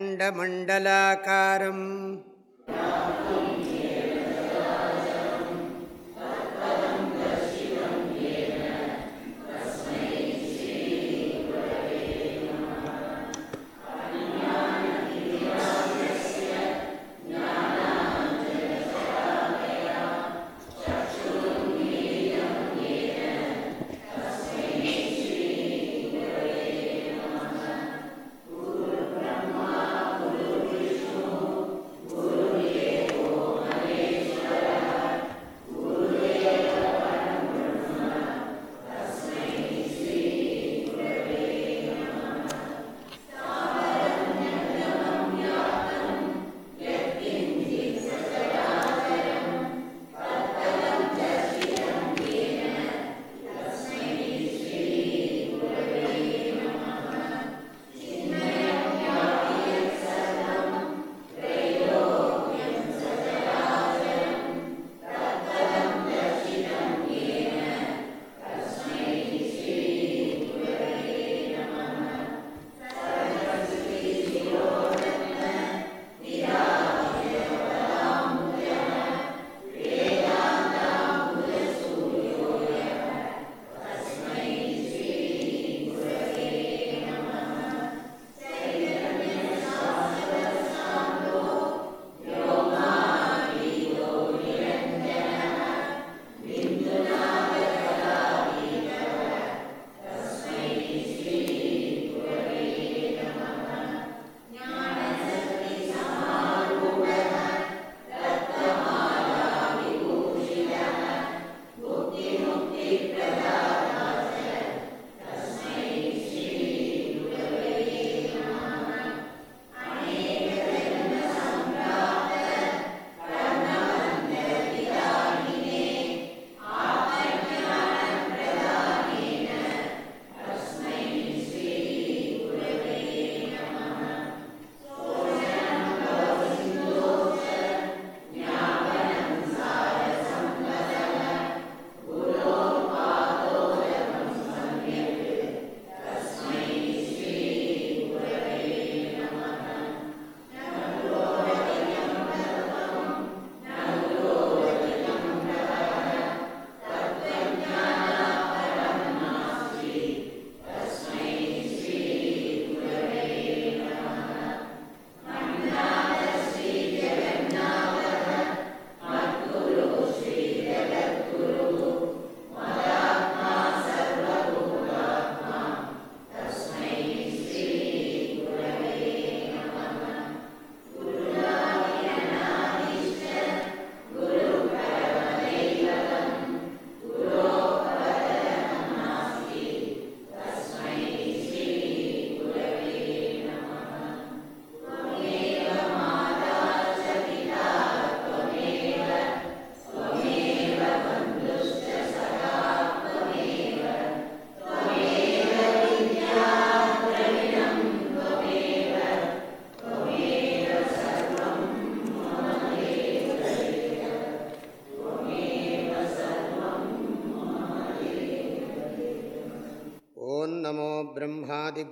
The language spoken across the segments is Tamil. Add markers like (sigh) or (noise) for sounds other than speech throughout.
அண்டமண்டலாக்காரம்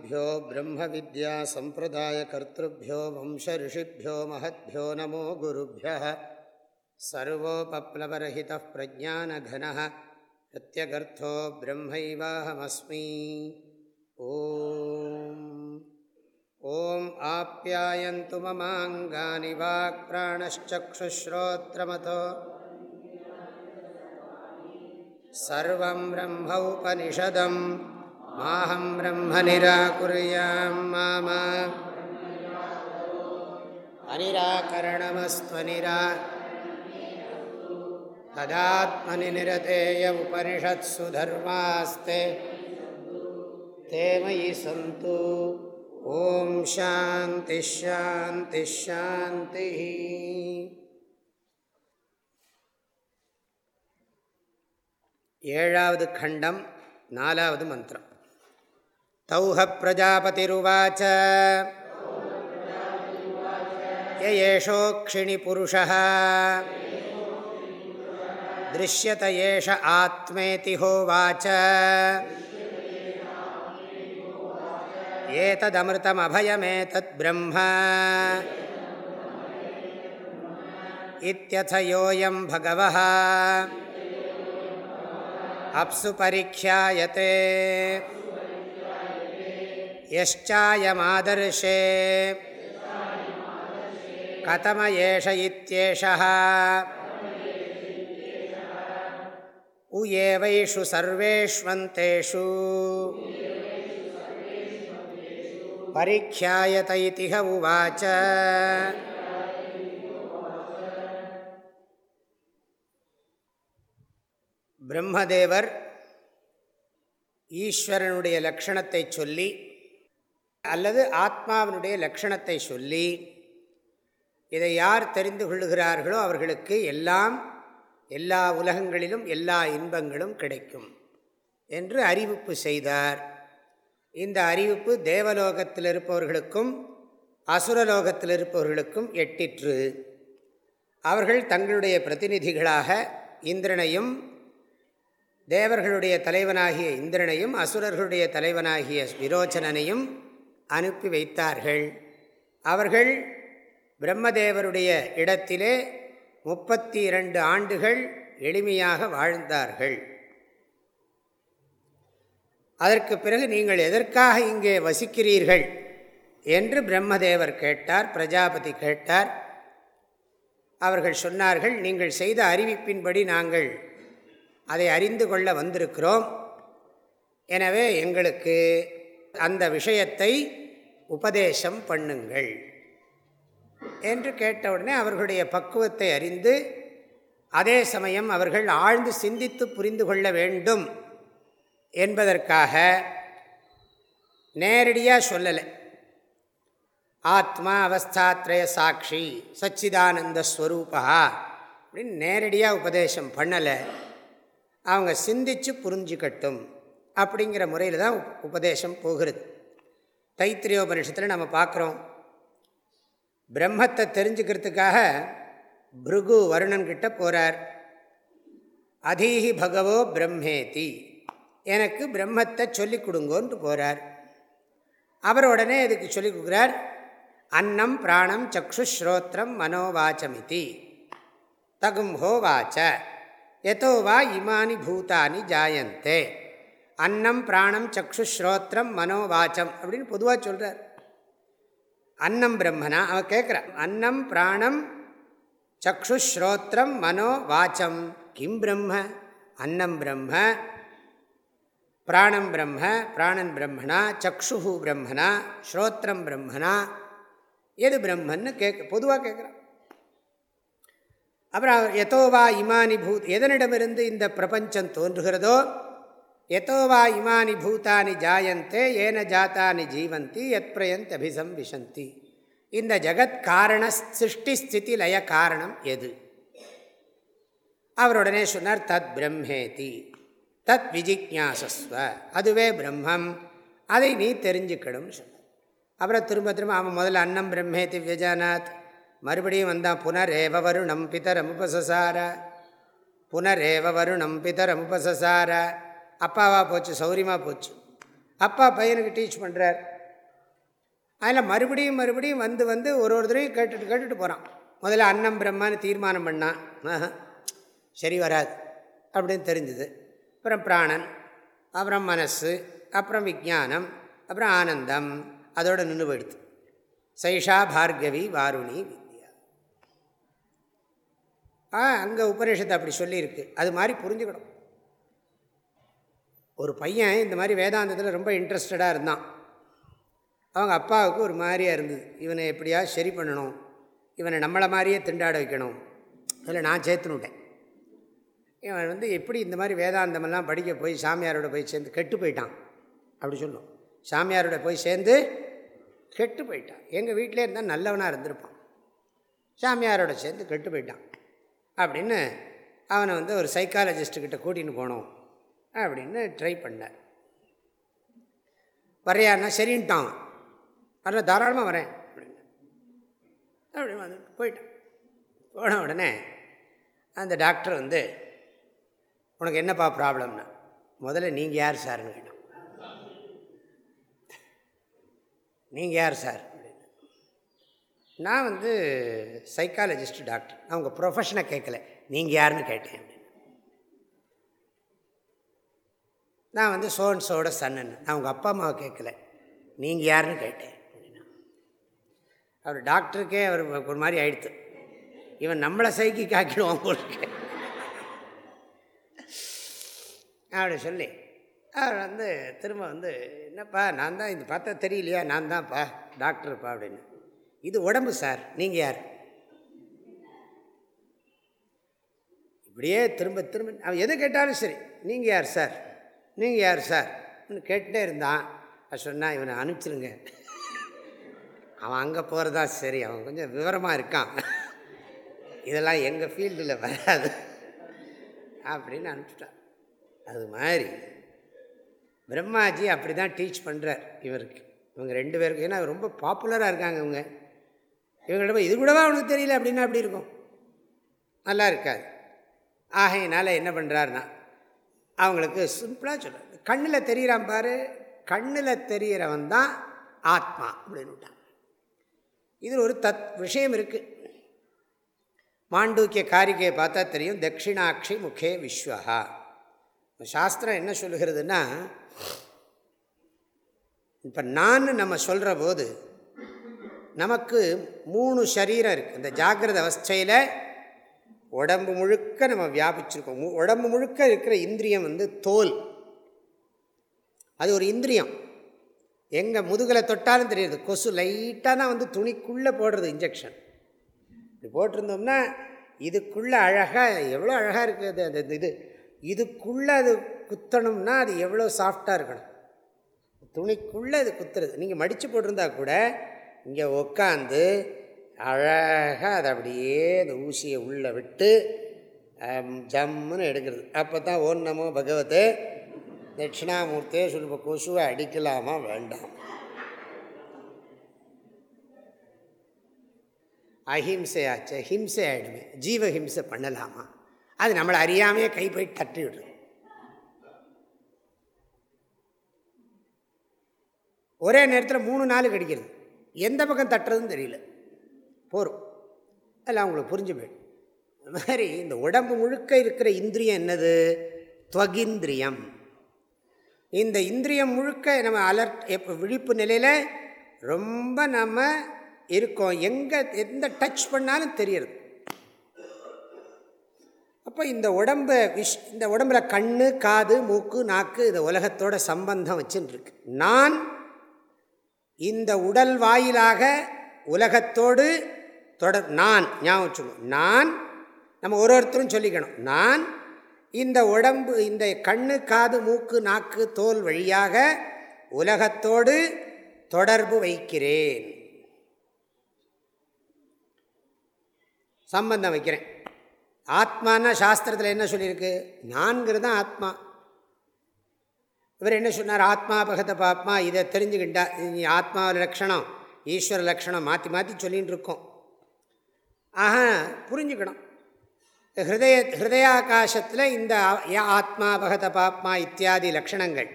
ब्रह्मादिभ्यो ब्रह्मविद्यासम्प्रदायकर्तृभ्यो, वंशऋषिभ्यो, महद्भ्यो नमो गुरुभ्यः। सर्वोपप्लवरहितः प्रज्ञानघनः, प्रत्यगर्थो ब्रह्मैवाहमस्मि। ॐ आप्यायन्तु ममाङ्गानि, वाक्प्राणश्चक्षुश्रोत्रमतो। सर्वं ब्रह्मौपनिषदं माहं ब्रह्म निराकुर्यां मामा अनिराकरणमस्त्वनिरा तदात्मनि निरतेय उपनिषत्सु धर्मास्ते ते मयि सन्तु ॐ शान्तिश्शान्तिश्शान्तिः ஏழாவது खण्डं நாலாவது மந்திரம் तौह प्रजापतिरुवाच। य एषोक्षिणिपुरुषः दृश्यत एष आत्मेति होवाच। एतदमृतमभयमेतत् ब्रह्म। इत्यथयोऽयं भगवः। अप्सु परीक्षायते यश्चायमादर्शे कथम एष इत्येषः उ एवैषु सर्वेष्वन्तेषु परीक्षायत इति उवाच பிரம்மதேவர் ஈஸ்வரனுடைய லக்ஷணத்தை சொல்லி அல்லது ஆத்மாவினுடைய லக்ஷணத்தை சொல்லி இதை யார் தெரிந்து கொள்ளுகிறார்களோ அவர்களுக்கு எல்லாம் எல்லா உலகங்களிலும் எல்லா இன்பங்களும் கிடைக்கும் என்று அறிவிப்பு செய்தார். இந்த அறிவிப்பு தேவலோகத்தில் இருப்பவர்களுக்கும் அசுரலோகத்தில் இருப்பவர்களுக்கும் எட்டிற்று. அவர்கள் தங்களுடைய பிரதிநிதிகளாக இந்திரனையும் தேவர்களுடைய தலைவனாகிய இந்திரனையும் அசுரர்களுடைய தலைவனாகிய விரோச்சனனையும் அனுப்பி வைத்தார்கள். அவர்கள் பிரம்மதேவருடைய இடத்திலே முப்பத்தி இரண்டு ஆண்டுகள் எளிமையாக வாழ்ந்தார்கள். அதற்கு பிறகு நீங்கள் எதற்காக இங்கே வசிக்கிறீர்கள்? என்று பிரம்மதேவர் கேட்டார் பிரஜாபதி கேட்டார். அவர்கள் சொன்னார்கள் நீங்கள் செய்த அறிவிப்பின்படி நாங்கள் அதை அறிந்து கொள்ள வந்திருக்கிறோம். எனவே எங்களுக்கு அந்த விஷயத்தை உபதேசம் பண்ணுங்கள். என்று கேட்டவுடனே அவர்களுடைய பக்குவத்தை அறிந்து அதே சமயம் அவர்கள் ஆழ்ந்து சிந்தித்து புரிந்து கொள்ள வேண்டும் என்பதற்காக நேரடியாக சொல்லலை. ஆத்மா அவஸ்தாத்ரய சாட்சி சச்சிதானந்த ஸ்வரூபா அப்படின்னு நேரடியாக உபதேசம் பண்ணலை. அவங்க சிந்தித்து புரிஞ்சுக்கட்டும். அப்படிங்கிற முறையில் தான் உபதேசம் போகிறது. தைத்திரியோபனிஷத்தில் நம்ம பார்க்குறோம். பிரம்மத்தை தெரிஞ்சுக்கிறதுக்காக பிருகு வருணன்கிட்ட போகிறார் அதீஹி பகவோ பிரம்மேதி. எனக்கு பிரம்மத்தை சொல்லிக் கொடுங்கோன்ட்டு போகிறார் அவர் உடனே இதுக்கு சொல்லிக் கொடுக்குறார். அன்னம் பிராணம் சக்ஷுஸ்ரோத்திரம் மனோவாச்சமிதி. தகும் ஹோவாச்ச எதோ வா இமானி பூதானி ஜாயந்தே. அன்னம் பிராணம் சக்ஷுஸ்ரோத்திரம் மனோவாச்சம் அப்படின்னு பொதுவாக சொல்கிறார் அன்னம் பிரம்மனா? அவன் கேட்குறான் அன்னம் பிராணம் சக்ஷுஸ்ரோத்திரம் மனோ வாச்சம் கிம் பிரம்ம? அன்னம் பிரம்ம. பிராணம் பிரம்ம. பிராணன் பிரம்மனா? சக்ஷு பிரம்மனா? ஸ்ரோத்திரம் பிரம்மனா? எது பிரம்மன்னு கேட்க பொதுவாக கேட்குறான் அப்புறம் எதோவா இமானி பூத் எதனிடமிருந்து இந்த பிரபஞ்சம் தோன்றுகிறதோ எதோவா இமானி பூதானி ஜாயந்தே ஏன ஜாத்தானி ஜீவந்தி எத் பிரயந்த் அபிசம் அபிசம்விசந்தி இந்த ஜகத் காரண சிருஷ்டி ஸ்திதி லய காரணம் எது? அவருடனே சொன்னார் தத் பிரம்மேதி தத் விஜிக்யாசஸ்வ அதுவே பிரம்மம் அதை நீ தெரிஞ்சுக்கணும் சொன்னார். அப்புறம் திரும்ப திரும்ப அவன் முதல்ல அன்னம் பிரம்மேதி விஜானாத் மறுபடியும் வந்தான் புனரேவ வருணம் பிதரமுபசசார புனரேவ வருணம் பிதரமுபசசார அப்பாவா போச்சு சௌரியமாக போச்சு. அப்பா பையனுக்கு டீச் பண்ணுறார் அதில் மறுபடியும் மறுபடியும் வந்து வந்து ஒரு ஒரு தடவையும் கேட்டுட்டு கேட்டுட்டு போகிறான் முதல்ல அன்னம் பிரம்மான்னு தீர்மானம் பண்ணான். சரி வராது அப்படின்னு தெரிஞ்சுது. அப்புறம் பிராணன் அப்புறம் மனசு அப்புறம் விஜானம் அப்புறம் ஆனந்தம். அதோடு நின்று போயிடுது. சைஷா பார்கவி வாருணி வித்யா. ஆ அங்கே உபநிஷத்தை அப்படி சொல்லியிருக்கு. அது மாதிரி புரிஞ்சுக்கணும். ஒரு பையன் இந்த மாதிரி வேதாந்தத்தில் ரொம்ப இன்ட்ரெஸ்டடாக இருந்தான். அவங்க அப்பாவுக்கு ஒரு மாதிரியாக இருந்தது. இவனை எப்படியா சரி பண்ணணும். இவனை நம்மளை மாதிரியே திண்டாட வைக்கணும். அதில் நான் சேர்த்துனுட்டேன் இவன் வந்து எப்படி இந்த மாதிரி வேதாந்தமெல்லாம் படிக்க போய் சாமியாரோட போய் சேர்ந்து கெட்டு போயிட்டான். அப்படி சொல்லும். சாமியாரோட போய் சேர்ந்து கெட்டு போயிட்டான். எங்கள் வீட்டிலே இருந்தால் நல்லவனாக இருந்திருப்பான். சாமியாரோட சேர்ந்து கெட்டு போயிட்டான். அப்படின்னு அவனை வந்து ஒரு சைக்காலஜிஸ்ட்டுக்கிட்ட கூட்டின்னு போனோம். அப்படின்னு ட்ரை பண்ணார். வரையான்னா சரின்ட்டான். அதில் தாராளமாக வரேன் அப்படின்னு அப்படின்னு வந்து போயிட்டான். போன உடனே அந்த டாக்டர் வந்து உனக்கு என்னப்பா ப்ராப்ளம்னா முதல்ல நீங்கள் யார் சார்னு கேட்டோம் நீங்கள் யார் சார் நான் வந்து சைக்காலஜிஸ்ட் டாக்டர் நான் உங்கள் ப்ரொஃபஷனை கேட்கல. நீங்கள் யாருன்னு கேட்டேன் நான் வந்து சோன்சோட சன்னன். நான் உங்கள் அப்பா அம்மாவை கேட்கல. நீங்கள் யாருன்னு கேட்டேன். அவர் டாக்டருக்கே அவர் ஒரு மாதிரி ஆயிடுத்து. இவன் நம்மளை சைக்கி காக்கிடுவான் உங்களுக்கு அப்படி சொல்லி அவர் வந்து திரும்ப வந்து என்னப்பா நான் தான் இது பார்த்தா தெரியலையா? நான் தான்ப்பா டாக்டருப்பா அப்படின்னு. இது உடம்பு சார். நீங்கள் யார்? இப்படியே திரும்ப திரும்ப அவன் எது கேட்டாலும் சரி. நீங்கள் யார் சார்? நீங்கள் யார் சார்? கேட்டுட்டே இருந்தான். அது சொன்னால் இவனை அனுப்பிச்சிருங்க. அவன் அங்கே போகிறதா சரி அவன் கொஞ்சம் விவரமாக இருக்கான். இதெல்லாம் எங்கள் ஃபீல்டில் வராது அப்படின்னு அனுப்பிச்சிட்டான். அது மாதிரி பிரம்மாஜி அப்படி தான் டீச் பண்ணுறார் இவருக்கு. இவங்க ரெண்டு பேருக்கு ஏன்னா ரொம்ப பாப்புலராக இருக்காங்க இவங்க. இவங்கள்ட்ட இது கூடவா? அவனுக்கு தெரியல அப்படின்னா அப்படி இருக்கும்? நல்லா இருக்காது. ஆகையினால் என்ன பண்ணுறாருனா அவங்களுக்கு சிம்பிளாக சொல்கிறார் கண்ணில் தெரிகிறான் பாரு கண்ணில் தெரிகிறவன் தான் ஆத்மா அப்படின்னுட்டான் இதில் ஒரு தத் விஷயம் இருக்குது மாண்டூக்கிய காரிகையை பார்த்தா தெரியும் தட்சிணாட்சி முகே விஸ்வஹா. சாஸ்திரம் என்ன சொல்லுகிறதுனா இப்போ நான் நம்ம சொல்கிற போது நமக்கு மூணு சரீரம் இருக்குது இந்த ஜாகிரத அவஸ்தையில் உடம்பு முழுக்க நம்ம வியாபிச்சிருக்கோம். உடம்பு முழுக்க இருக்கிற இந்திரியம் வந்து தோல். அது ஒரு இந்திரியம். எங்கே முதுகில் தொட்டாலும் தெரியுது. கொசு லைட்டாக தான் வந்து துணிக்குள்ளே போடுறது இன்ஜெக்ஷன் இப்படி போட்டிருந்தோம்னா இதுக்குள்ளே அழகாக எவ்வளோ அழகாக இருக்குது அது அந்த இது. இதுக்குள்ளே அது குத்தணும்னா அது எவ்வளோ சாஃப்டாக இருக்கணும். துணிக்குள்ளே அது குத்துறது. நீங்கள் மடித்து போட்டிருந்தா கூட இங்கே உக்காந்து அழகாக அதை அப்படியே அந்த ஊசியை உள்ளே விட்டு ஜம்முன்னு எடுக்கிறது. அப்போ தான் ஓன் நமோ பகவத்து தட்சிணாமூர்த்தியே சொல்லுப்போ கொசுவை அடிக்கலாமா வேண்டாம். அஹிம்சையாச்சு ஹிம்சை ஆகிடுமே ஜீவஹிம்சை பண்ணலாமா? அது நம்மளை அறியாமையே கை போய் தட்டி விடுறது. ஒரே நேரத்தில் மூணு நாள் கடிக்கிறது. எந்த பக்கம் தட்டுறதுன்னு தெரியல. போகும் எல்லாம் அவங்களுக்கு புரிஞ்சு போயிடும். அது மாதிரி இந்த உடம்பு முழுக்க இருக்கிற இந்திரியம் என்னது? துவகிந்திரியம். இந்த இந்திரியம் முழுக்க நம்ம அலர்ட் எப்போ விழிப்பு நிலையில் ரொம்ப நம்ம இருக்கோம். எங்கே எந்த டச் பண்ணாலும் தெரியறது. அப்போ இந்த உடம்பை விஷ் இந்த உடம்புல கண் காது மூக்கு நாக்கு இந்த உலகத்தோட சம்பந்தம் வச்சுருக்கு நான் இந்த உடல் வாயிலாக உலகத்தோடு தொடர் நான் ஞாபகம் வச்சுக்கணும் நான் நம்ம ஒரு ஒருத்தரும் சொல்லிக்கணும். நான் இந்த உடம்பு இந்த கண்ணு காது மூக்கு நாக்கு தோல் வழியாக உலகத்தோடு தொடர்பு வைக்கிறேன். சம்பந்தம் வைக்கிறேன். ஆத்மானா சாஸ்திரத்தில் என்ன சொல்லியிருக்கு? நான்கிறது தான் ஆத்மா. இவர் என்ன சொன்னார்? ஆத்மா பகத பாப்மா இதை தெரிஞ்சுக்கிட்டா ஆத்மா லக்ஷணம் ஈஸ்வர லக்ஷணம் மாற்றி மாற்றி சொல்லின்னு இருக்கோம். ஆஹா புரிஞ்சுக்கணும். ஹிருதய ஹிருதயாகாசத்தில் இந்த ஆத்மா பகத பாப்மா இத்தியாதி லக்ஷணங்கள்.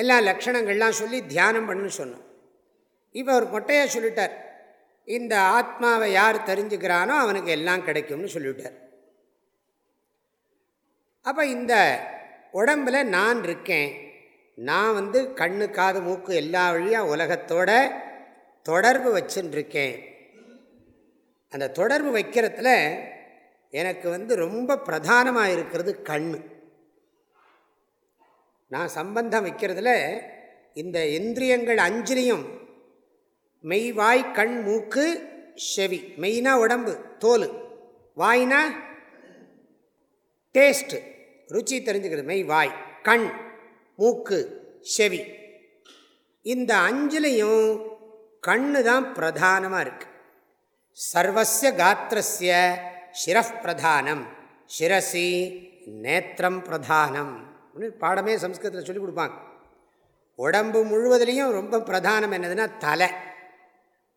எல்லா லக்ஷணங்கள்லாம் சொல்லி தியானம் பண்ணுன்னு சொன்னோம். இப்போ அவர் மொட்டையாக சொல்லிட்டார். இந்த ஆத்மாவை யார் தெரிஞ்சுக்கிறானோ அவனுக்கு எல்லாம் கிடைக்கும்னு சொல்லிவிட்டார். அப்போ இந்த உடம்பில் நான் இருக்கேன். நான் வந்து கண்ணு காது மூக்கு எல்லா வழியாக உலகத்தோட தொடர்பு வச்சுருக்கேன் அந்த தொடர்பு வைக்கிறதுல எனக்கு வந்து ரொம்ப பிரதானமாக இருக்கிறது கண் நான் சம்பந்தம் வைக்கிறதுல இந்த இந்திரியங்கள் அஞ்சிலையும் மெய் வாய் கண் மூக்கு செவி மெய்னா உடம்பு தோல் வாய்னா டேஸ்ட்டு ருச்சி தெரிஞ்சுக்கிறது மெய் வாய் கண் மூக்கு செவி. இந்த அஞ்சிலையும் கண்ணு தான் பிரதானமாக இருக்குது சர்வசிய காத்திரஸ்ய பிரதானம். சிரசி நேத்திரம் பிரதானம். பாடமே சம்ஸ்கிருதத்தில் சொல்லிக் கொடுப்பாங்க. உடம்பு முழுவதுலேயும் ரொம்ப பிரதானம் என்னதுன்னா தலை.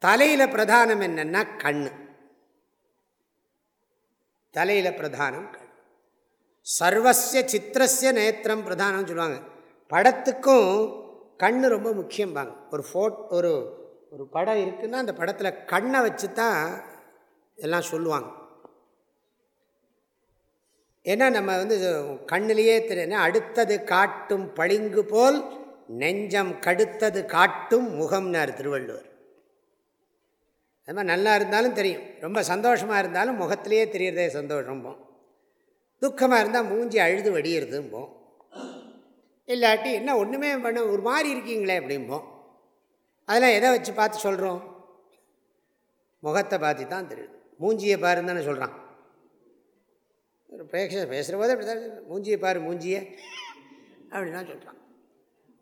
தலையில் பிரதானம் என்னென்னா கண் தலையில் பிரதானம் கண். சர்வசிய சித்திரஸ்ய நேத்திரம் பிரதானம்னு சொல்லுவாங்க. படத்துக்கும் கண் ரொம்ப முக்கியம்பாங்க. ஒரு ஃபோட் ஒரு ஒரு படம் இருக்குன்னா அந்த படத்தில் கண்ணை வச்சு தான் எல்லாம் சொல்லுவாங்க. ஏன்னா நம்ம வந்து கண்ணிலேயே தெரியும் அடுத்தது காட்டும் பளிங்கு போல் நெஞ்சம் கடுத்தது காட்டும் முகம்னார் திருவள்ளுவர். அது மாதிரி நல்லா இருந்தாலும் தெரியும். ரொம்ப சந்தோஷமாக இருந்தாலும் முகத்திலேயே தெரியறதே சந்தோஷம்போம் துக்கமாக இருந்தால் மூஞ்சி அழுது வடிகிறதும்போம் இல்லாட்டி என்ன ஒன்றுமே பண்ண ஒரு மாதிரி இருக்கீங்களே அப்படிம்போம். அதெல்லாம் எதை வச்சு பார்த்து சொல்கிறோம் முகத்தை பார்த்து தான் தெரியுது மூஞ்சியை பாருன்னு தானே சொல்கிறான் ஒரு பேச பேசுகிற போது அப்படி தான் மூஞ்சியை பாரு மூஞ்சியை அப்படின்னா சொல்கிறான்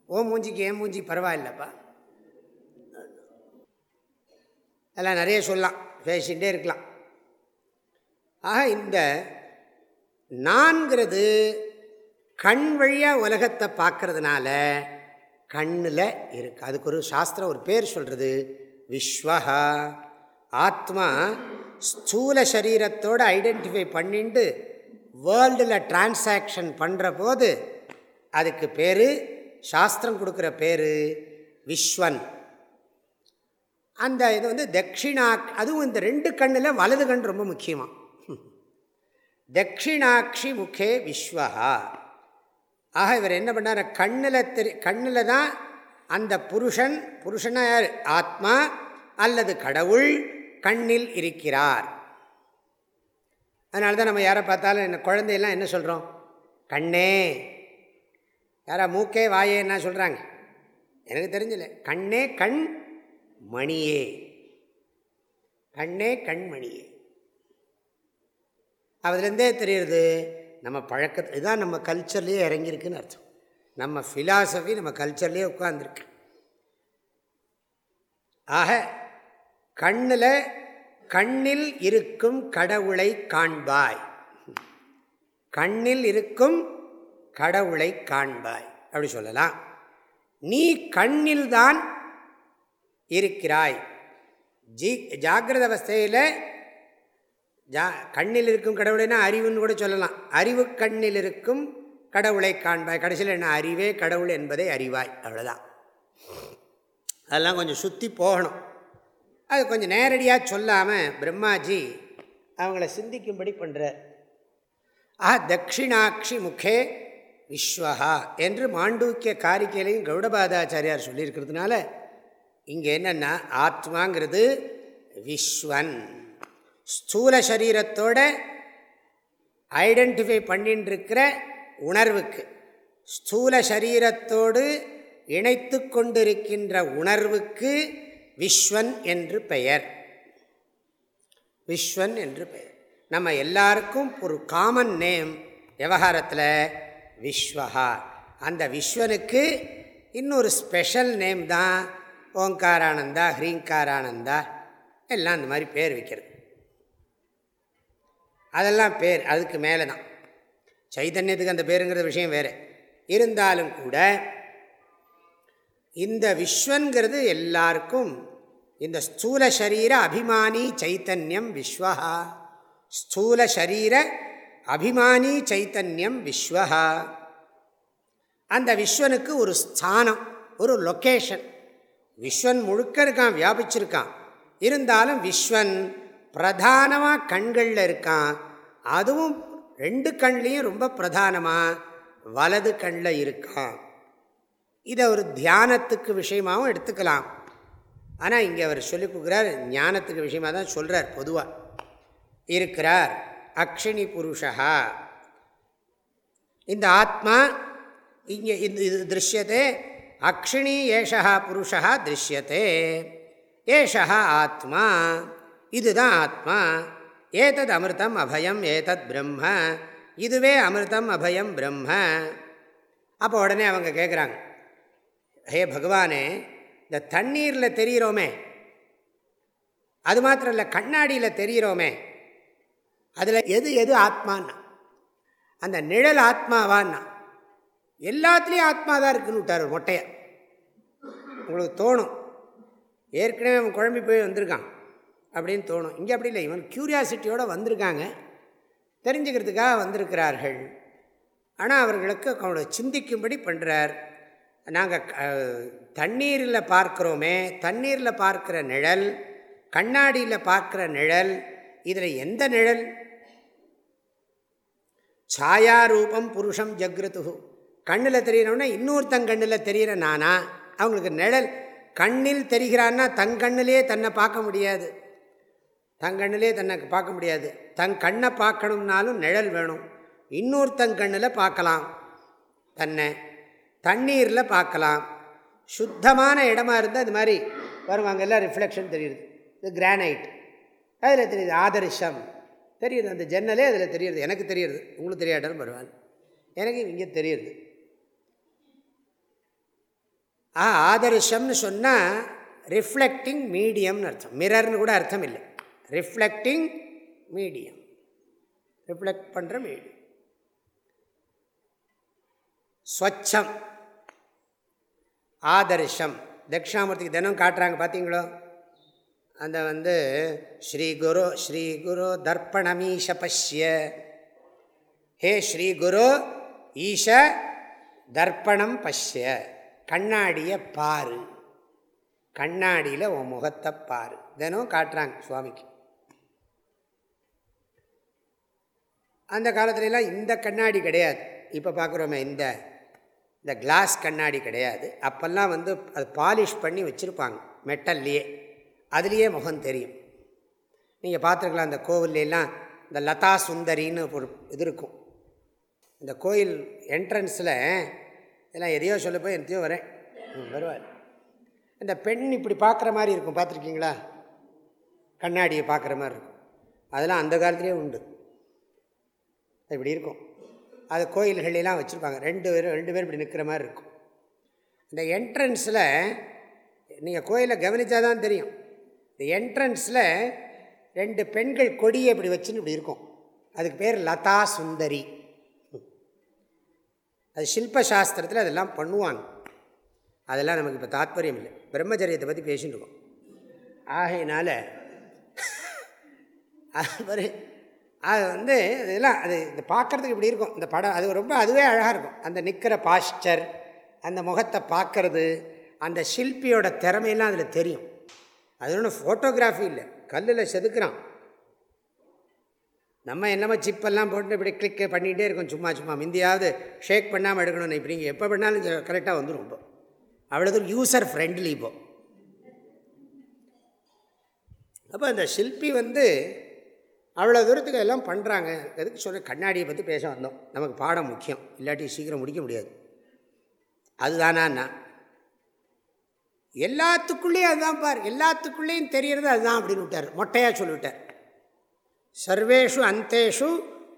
ஓ மூஞ்சிக்கு ஏன் மூஞ்சி பரவாயில்லப்பா. அதெல்லாம் நிறைய சொல்லலாம். பேசிகிட்டே இருக்கலாம். ஆக இந்த நான்கிறது கண் வழியாக உலகத்தை பார்க்கறதுனால கண்ணில் இருக்குது அதுக்கு ஒரு சாஸ்திரம் ஒரு பேர் சொல்கிறது விஸ்வஹா. ஆத்மா ஸ்தூல சரீரத்தோடு ஐடென்டிஃபை பண்ணிட்டு வேர்ல்டில் டிரான்சாக்ஷன் பண்ணுற போது அதுக்கு பேர் சாஸ்திரம் கொடுக்குற பேர் விஸ்வன். அந்த இது வந்து தட்சிணா அதுவும் இந்த ரெண்டு கண்ணில் வலது கண் ரொம்ப முக்கியமாக தட்சிணாட்சி முகே விஸ்வஹா. ஆக இவர் என்ன பண்ணார்? கண்ணில் தெரி கண்ணில் தான் அந்த புருஷன் புருஷனாக யார்? ஆத்மா அல்லது கடவுள் கண்ணில் இருக்கிறார். அதனால தான் நம்ம யாரை பார்த்தாலும் என்ன குழந்தையெல்லாம் என்ன சொல்கிறோம் கண்ணே. யாரா மூக்கே வாயே என்ன சொல்கிறாங்க எனக்கு தெரிஞ்சல கண்ணே கண் மணியே. கண்ணே கண்மணியே அதுலேருந்தே தெரியுது நம்ம பழக்கத்தை இதுதான் நம்ம கல்ச்சர்லேயே இறங்கியிருக்குன்னு அர்த்தம். நம்ம ஃபிலாசபி நம்ம கல்ச்சர்லேயே உட்காந்துருக்கு ஆக கண்ணில் கண்ணில் இருக்கும் கடவுளை காண்பாய். கண்ணில் இருக்கும் கடவுளை காண்பாய். அப்படி சொல்லலாம். நீ கண்ணில்தான் இருக்கிறாய். ஜி ஜாகிரத அவஸ்தையில் ஜா கண்ணில் இருக்கும் கடவுளைனா அறிவுன்னு கூட சொல்லலாம். அறிவு கண்ணில் இருக்கும் கடவுளை காண்பாய். கடைசியில் என்ன? அறிவே கடவுள் என்பதை அறிவாய். அவ்வளோதான் அதெல்லாம் கொஞ்சம் சுற்றி போகணும். அது கொஞ்சம் நேரடியாக சொல்லாமல் பிரம்மாஜி அவங்கள சிந்திக்கும்படி பண்ணுறார் ஆ தட்சிணாட்சி முகே விஸ்வஹா என்று மாண்டூக்கிய காரிக்கையிலையும் கௌடபாதாச்சாரியார் சொல்லியிருக்கிறதுனால இங்கே என்னென்னா ஆத்மாங்கிறது விஸ்வன். ஸ்தூல சரீரத்தோட ஐடென்டிஃபை பண்ணின்னு இருக்கிற உணர்வுக்கு ஸ்தூல சரீரத்தோடு இணைத்து கொண்டிருக்கின்ற உணர்வுக்கு விஸ்வன் என்று பெயர். விஸ்வன் என்று பெயர். நம்ம எல்லாருக்கும் ஒரு காமன் நேம் விவகாரத்தில் விஸ்வஹா. அந்த விஸ்வனுக்கு இன்னொரு ஸ்பெஷல் நேம் தான் ஓங்காரானந்தா ஹ்ரீங்காரானந்தா எல்லாம் அந்த மாதிரி பேர் வைக்கிறது. அதெல்லாம் பேர் அதுக்கு மேலே தான் சைதன்யத்துக்கு அந்த பேருங்கிற விஷயம் வேறு. இருந்தாலும் கூட இந்த விஸ்வங்கிறது எல்லாருக்கும் இந்த ஸ்தூல சரீர அபிமானி சைத்தன்யம் விஸ்வஹா. ஸ்தூல சரீர அபிமானி சைத்தன்யம் விஸ்வஹா. அந்த விஸ்வனுக்கு ஒரு ஸ்தானம் ஒரு லொக்கேஷன் விஸ்வன் முழுக்க இருக்கான் வியாபிச்சிருக்கான். இருந்தாலும் விஸ்வன் பிரதானமாக கண்களில் இருக்கான். அதுவும் ரெண்டு கண்லேயும் ரொம்ப பிரதானமாக வலது கண்ணில் இருக்கான். இதை ஒரு தியானத்துக்கு விஷயமாகவும் எடுத்துக்கலாம். ஆனால் இங்கே அவர் சொல்லிக் கொடுக்குறார் ஞானத்துக்கு விஷயமாக தான் சொல்கிறார் பொதுவாக இருக்கிறார் அக்ஷினி புருஷா இந்த ஆத்மா இங்கே இந்த இது திருஷ்யத்தை அக்ஷிணி ஏஷா புருஷா திருஷ்யத்தே ஏஷா ஆத்மா. இதுதான் ஆத்மா ஏதத் அமிர்தம் அபயம் ஏதத் பிரம்ம. இதுவே அமிர்தம் அபயம் பிரம்ம. அப்போ உடனே அவங்க கேட்குறாங்க ஹே பகவானே இந்த தண்ணீரில் தெரிகிறோமே அது மாத்திரம் இல்லை கண்ணாடியில் தெரிகிறோமே அதில் எது எது ஆத்மான்னா அந்த நிழல் ஆத்மாவான்னா எல்லாத்துலேயும் ஆத்மா தான் இருக்குன்னு விட்டார் மொட்டையை. உங்களுக்கு தோணும். ஏற்கனவே அவன் குழம்பி போய் வந்திருக்கான். அப்படின்னு தோணும். இங்கே அப்படி இல்லை. இவன் க்யூரியாசிட்டியோடு வந்திருக்காங்க. தெரிஞ்சுக்கிறதுக்காக வந்திருக்கிறார்கள். ஆனால் அவர்களுக்கு அவனோட சிந்திக்கும்படி பண்ணுறார் நாங்கள் தண்ணீரில் பார்க்குறோமே தண்ணீரில் பார்க்குற நிழல் கண்ணாடியில் பார்க்குற நிழல் இதில் எந்த நிழல்? சாயாரூபம் புருஷம் ஜக்ரதுகு கண்ணில் தெரியணும்னா இன்னொருத்தன் கண்ணில் தெரிகிற நானா? அவங்களுக்கு நிழல் கண்ணில் தெரிகிறான்னா தன் கண்ணிலே தன்னை பார்க்க முடியாது. தங்கண்ணிலே தன்னை பார்க்க முடியாது. தன் கண்ணை பார்க்கணும்னாலும் நிழல் வேணும். இன்னொருத்தன் கண்ணில் பார்க்கலாம். தன்னை தண்ணீரில் பார்க்கலாம். சுத்தமான இடமா இருந்தால் இது மாதிரி வருவாங்க. எல்லாம் ரிஃப்ளெக்ஷன் தெரியுது. இது கிரானைட் அதில் தெரியுது ஆதரிசம் தெரியுது அந்த ஜன்னலே அதில் தெரியுது. எனக்கு தெரியுது. உங்களுக்கு தெரியாட்டாலும் பரவாயில்ல. எனக்கு இங்கே தெரியுது. ஆ ஆதரிசம்னு சொன்னால் ரிஃப்ளெக்டிங் மீடியம்னு அர்த்தம். மிரர்னு கூட அர்த்தம் இல்லை. ரிஃப்ளெக்டிங் மீடியம் ரிஃப்ளெக்ட் பண்ணுற மீடியம் ஸ்வச்சம் ஆதர்ஷம் தட்சிணாமூர்த்திக்கு தினம் காட்டுறாங்க பார்த்தீங்களோ அந்த வந்து ஸ்ரீ குரு ஸ்ரீ குரு தர்ப்பணமீஷ பஷ்ய ஹே ஸ்ரீ குரு ஈஷ தர்ப்பணம் பஷ்ய கண்ணாடியை பாரு கண்ணாடியில் உன் முகத்தை பாரு தினம் காட்டுறாங்க சுவாமிக்கு அந்த காலத்துலலாம் இந்த கண்ணாடி கிடையாது. இப்போ பார்க்குறோமே இந்த இந்த கிளாஸ் கண்ணாடி கிடையாது. அப்போல்லாம் வந்து அது பாலிஷ் பண்ணி வச்சுருப்பாங்க மெட்டல்லையே. அதுலேயே முகம் தெரியும். நீங்கள் பார்த்துருக்கலாம் அந்த கோவில்லாம் இந்த லதா சுந்தரின்னு ஒரு இது இருக்கும். இந்த கோயில் என்ட்ரன்ஸில் இதெல்லாம் எதையோ சொல்ல போய் எத்தையோ வரேன். வருவார். இந்த பெண் இப்படி பார்க்குற மாதிரி இருக்கும் பார்த்துருக்கீங்களா கண்ணாடியை பார்க்குற மாதிரி இருக்கும். அதெல்லாம் அந்த காலத்துலேயே உண்டு. இப்படி இருக்கும். அது கோயில்களெல்லாம் வச்சுருப்பாங்க. ரெண்டு பேரும் ரெண்டு பேர் இப்படி நிற்கிற மாதிரி இருக்கும். இந்த என்ட்ரன்ஸில் நீங்கள் கோயிலை கவனித்தா தான் தெரியும். இந்த என்ட்ரன்ஸில் ரெண்டு பெண்கள் கொடியை இப்படி வச்சுன்னு இப்படி இருக்கும். அதுக்கு பேர் லதா சுந்தரி. அது சில்பசாஸ்திரத்தில் அதெல்லாம் பண்ணுவாங்க. அதெல்லாம் நமக்கு இப்போ தாத்பரியம் இல்லை. பிரம்மச்சரியத்தை பற்றி பேசிட்டு இருக்கோம். ஆகையினால அது அது வந்து இதெல்லாம் அது இந்த பார்க்குறதுக்கு இப்படி இருக்கும். இந்த படம் அது ரொம்ப அதுவே அழகாக இருக்கும். அந்த நிற்கிற பாஸ்டர் அந்த முகத்தை பார்க்கறது அந்த ஷில்பியோட திறமையெல்லாம் அதில் தெரியும். அது ஒன்றும் ஃபோட்டோகிராஃபி இல்லை. கல்லில் செதுக்கிறான். நம்ம என்னமோ சிப்பெல்லாம் போட்டு இப்படி கிளிக் பண்ணிகிட்டே இருக்கோம். சும்மா சும்மா. முந்தியாவது ஷேக் பண்ணாமல் எடுக்கணும் இப்படி நீங்கள் எப்போ பண்ணாலும் கரெக்டாக வந்துடும் இப்போ. அவ்வளோது யூசர் ஃப்ரெண்ட்லி இப்போ. அப்போ அந்த ஷில்பி வந்து அவ்வளோ தூரத்துக்கு எல்லாம் பண்ணுறாங்க. எதுக்கு சொல்ல கண்ணாடியை பற்றி பேச வந்தோம். நமக்கு பாடம் முக்கியம். இல்லாட்டி சீக்கிரம் முடிக்க முடியாது. அதுதானா எல்லாத்துக்குள்ளேயும் அதுதான் பார். எல்லாத்துக்குள்ளேயும் தெரியறது அதுதான் அப்படின்னு விட்டார். மொட்டையாக சொல்லிவிட்டார். சர்வேஷு அந்தேஷு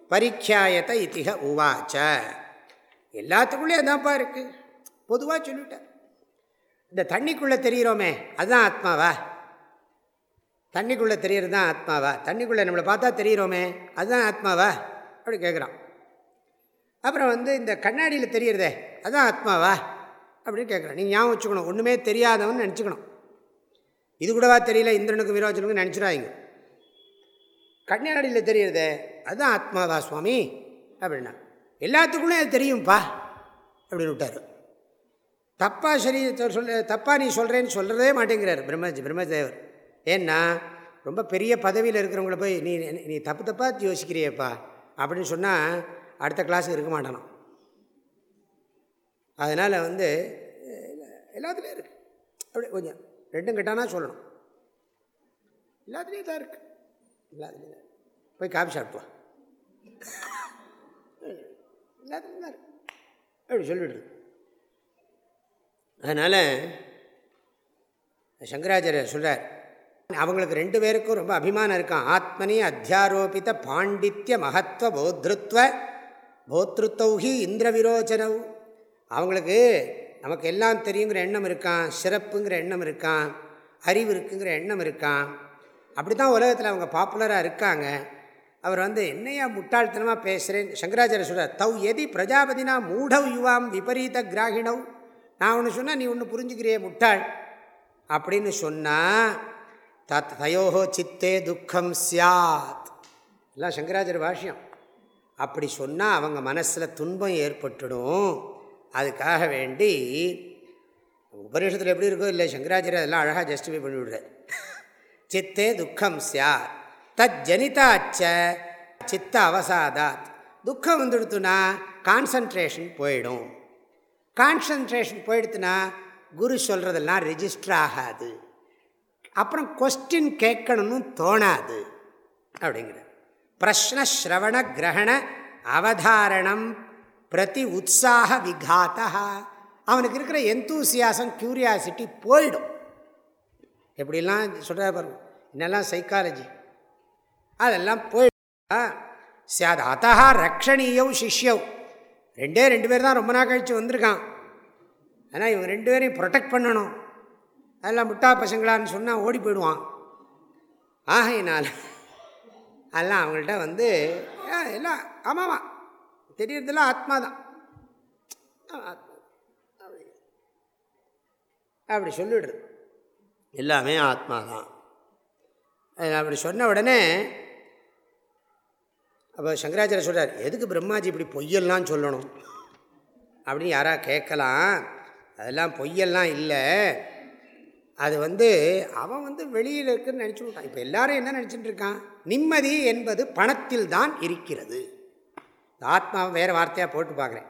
பரிக்கியாயத இத்திக உவாச்ச. எல்லாத்துக்குள்ளேயும் அதுதான்ப்பா இருக்குது பொதுவாக சொல்லிவிட்டார். இந்த தண்ணிக்குள்ளே தெரிகிறோமே அதுதான் ஆத்மாவா? தண்ணிக்குள்ளே தெரியறது தான் ஆத்மாவா? தண்ணிக்குள்ளே நம்மளை பார்த்தா தெரிகிறோமே அதுதான் ஆத்மாவா? அப்படி கேட்குறான். அப்புறம் வந்து இந்த கண்ணாடியில் தெரியறதே அதுதான் ஆத்மாவா? அப்படின்னு கேட்குறான். நீங்கள் ஞாபகம் வச்சுக்கணும் ஒன்றுமே தெரியாதவன் நினச்சிக்கணும். இது கூடவா தெரியல இந்திரனுக்கு விரோச்சனுக்கு நினச்சிடாதீங்க. கண்ணாடியில் தெரியறதே அதுதான் ஆத்மாவா சுவாமி? அப்படின்னா எல்லாத்துக்குள்ளே அது தெரியும்ப்பா அப்படின்னு விட்டார். தப்பாக சரி சொல்ல தப்பாக நீ சொல்கிறேன்னு சொல்கிறதே மாட்டேங்கிறார் பிரம்ம பிரம்மதேவர். ஏன்னா ரொம்ப பெரிய பதவியில் இருக்கிறவங்கள போய் நீ நீ தப்பு தப்பாக யோசிக்கிறியப்பா அப்படின்னு சொன்னால் அடுத்த கிளாஸுக்கு இருக்க மாட்டானோ அதனால் வந்து எல்லாத்துலேயும் இருக்குது அப்படி கொஞ்சம் ரெண்டும் கிட்டானா சொல்லணும். எல்லாத்துலேயும் தான் இருக்குது எல்லாத்துலேயும் தான் போய் காஃபி சாப்பிட்டுவா எல்லாத்துலேயும் தான் இருக்கு. அப்படி சொல்லிவிடுது அதனால் சங்கராச்சாரியர் சொல்கிறார் அவங்களுக்கு ரெண்டு பேருக்கும் ரொம்ப அபிமானம் இருக்கான் ஆத்மனி அத்தியாரோபித்த பாண்டித்ய மகத்துவ போத்ருத்வ போத்ருத்தௌஹி இந்திர விரோச்சனவு அவங்களுக்கு நமக்கு எல்லாம் தெரியுங்கிற எண்ணம் இருக்கான் சிறப்புங்கிற எண்ணம் இருக்கான் அறிவு இருக்குங்கிற எண்ணம் இருக்கான் அப்படி தான் உலகத்தில் அவங்க பாப்புலராக இருக்காங்க. அவர் வந்து என்னையா முட்டாள்தனமாக பேசுகிறேன் சங்கராச்சாரிய சொல்கிறார் தவ் எதி பிரஜாபதினா மூடவ் யுவாம் விபரீத கிராகிணவ் நான் ஒன்று சொன்னால் நீ ஒன்று புரிஞ்சுக்கிறிய முட்டாள். அப்படின்னு சொன்னால் தத் தயோஹோ சித்தே துக்கம் சியாத். எல்லாம் சங்கராச்சர் பாஷ்யம். அப்படி சொன்னால் அவங்க மனசில் துன்பம் ஏற்பட்டுடும். அதுக்காக வேண்டி உபநிஷத்தில் எப்படி இருக்கோ இல்லை சங்கராச்சாரிய அதெல்லாம் அழகாக ஜஸ்டிஃபை பண்ணி விடுறார் சித்தே துக்கம் சார் தத் ஜனிதாச்ச சித்த அவசாதாத். துக்கம் வந்துடுத்துனா கான்சன்ட்ரேஷன் போயிடும். கான்சன்ட்ரேஷன் போயிடுத்துனா குரு சொல்கிறதெல்லாம் ரெஜிஸ்டர் ஆகாது. அப்புறம் கொஸ்டின் கேட்கணும்னு தோணாது. அப்படிங்கிற பிரஷ்னஸ்ரவண கிரகண அவதாரணம் பிரதி உற்சாக விகாத்தா. அவனுக்கு இருக்கிற எந்தூசியாசம் க்யூரியாசிட்டி போயிடும். எப்படிலாம் சொல்கிற பாருங்க. என்னெல்லாம் சைக்காலஜி அதெல்லாம் போயிடும் சாத் அத்தா ரக்ஷணீயவ் சிஷ்யவ். ரெண்டே ரெண்டு பேர் தான் ரொம்ப நாள் கழித்து வந்திருக்கான். ஆனால் இவங்க ரெண்டு பேரையும் ப்ரொடெக்ட் பண்ணணும். அதெல்லாம் முட்டா பசங்களான்னு சொன்னால் ஓடி போயிடுவான். ஆகையினால் அதெல்லாம் அவங்கள்ட்ட வந்து எல்லாம் ஆமாம்மா தெரியறதெல்லாம் ஆத்மா தான் அப்படி சொல்லிடுறது. எல்லாமே ஆத்மா தான் அப்படி சொன்ன உடனே அப்போ சங்கராச்சாரிய சொல்கிறார் எதுக்கு பிரம்மாஜி இப்படி பொய்யெல்லாம் சொல்லணும்? அப்படின்னு யாராக கேட்கலாம். அதெல்லாம் பொய்யெல்லாம் இல்லை. அது வந்து அவன் வந்து வெளியில் இருக்குன்னு நினச்சி விட்டான். இப்போ எல்லாரும் என்ன நினச்சிட்டு இருக்கான்? நிம்மதி என்பது பணத்தில் தான் இருக்கிறது. ஆத்மாவை வேறு வார்த்தையாக போட்டு பார்க்குறேன்.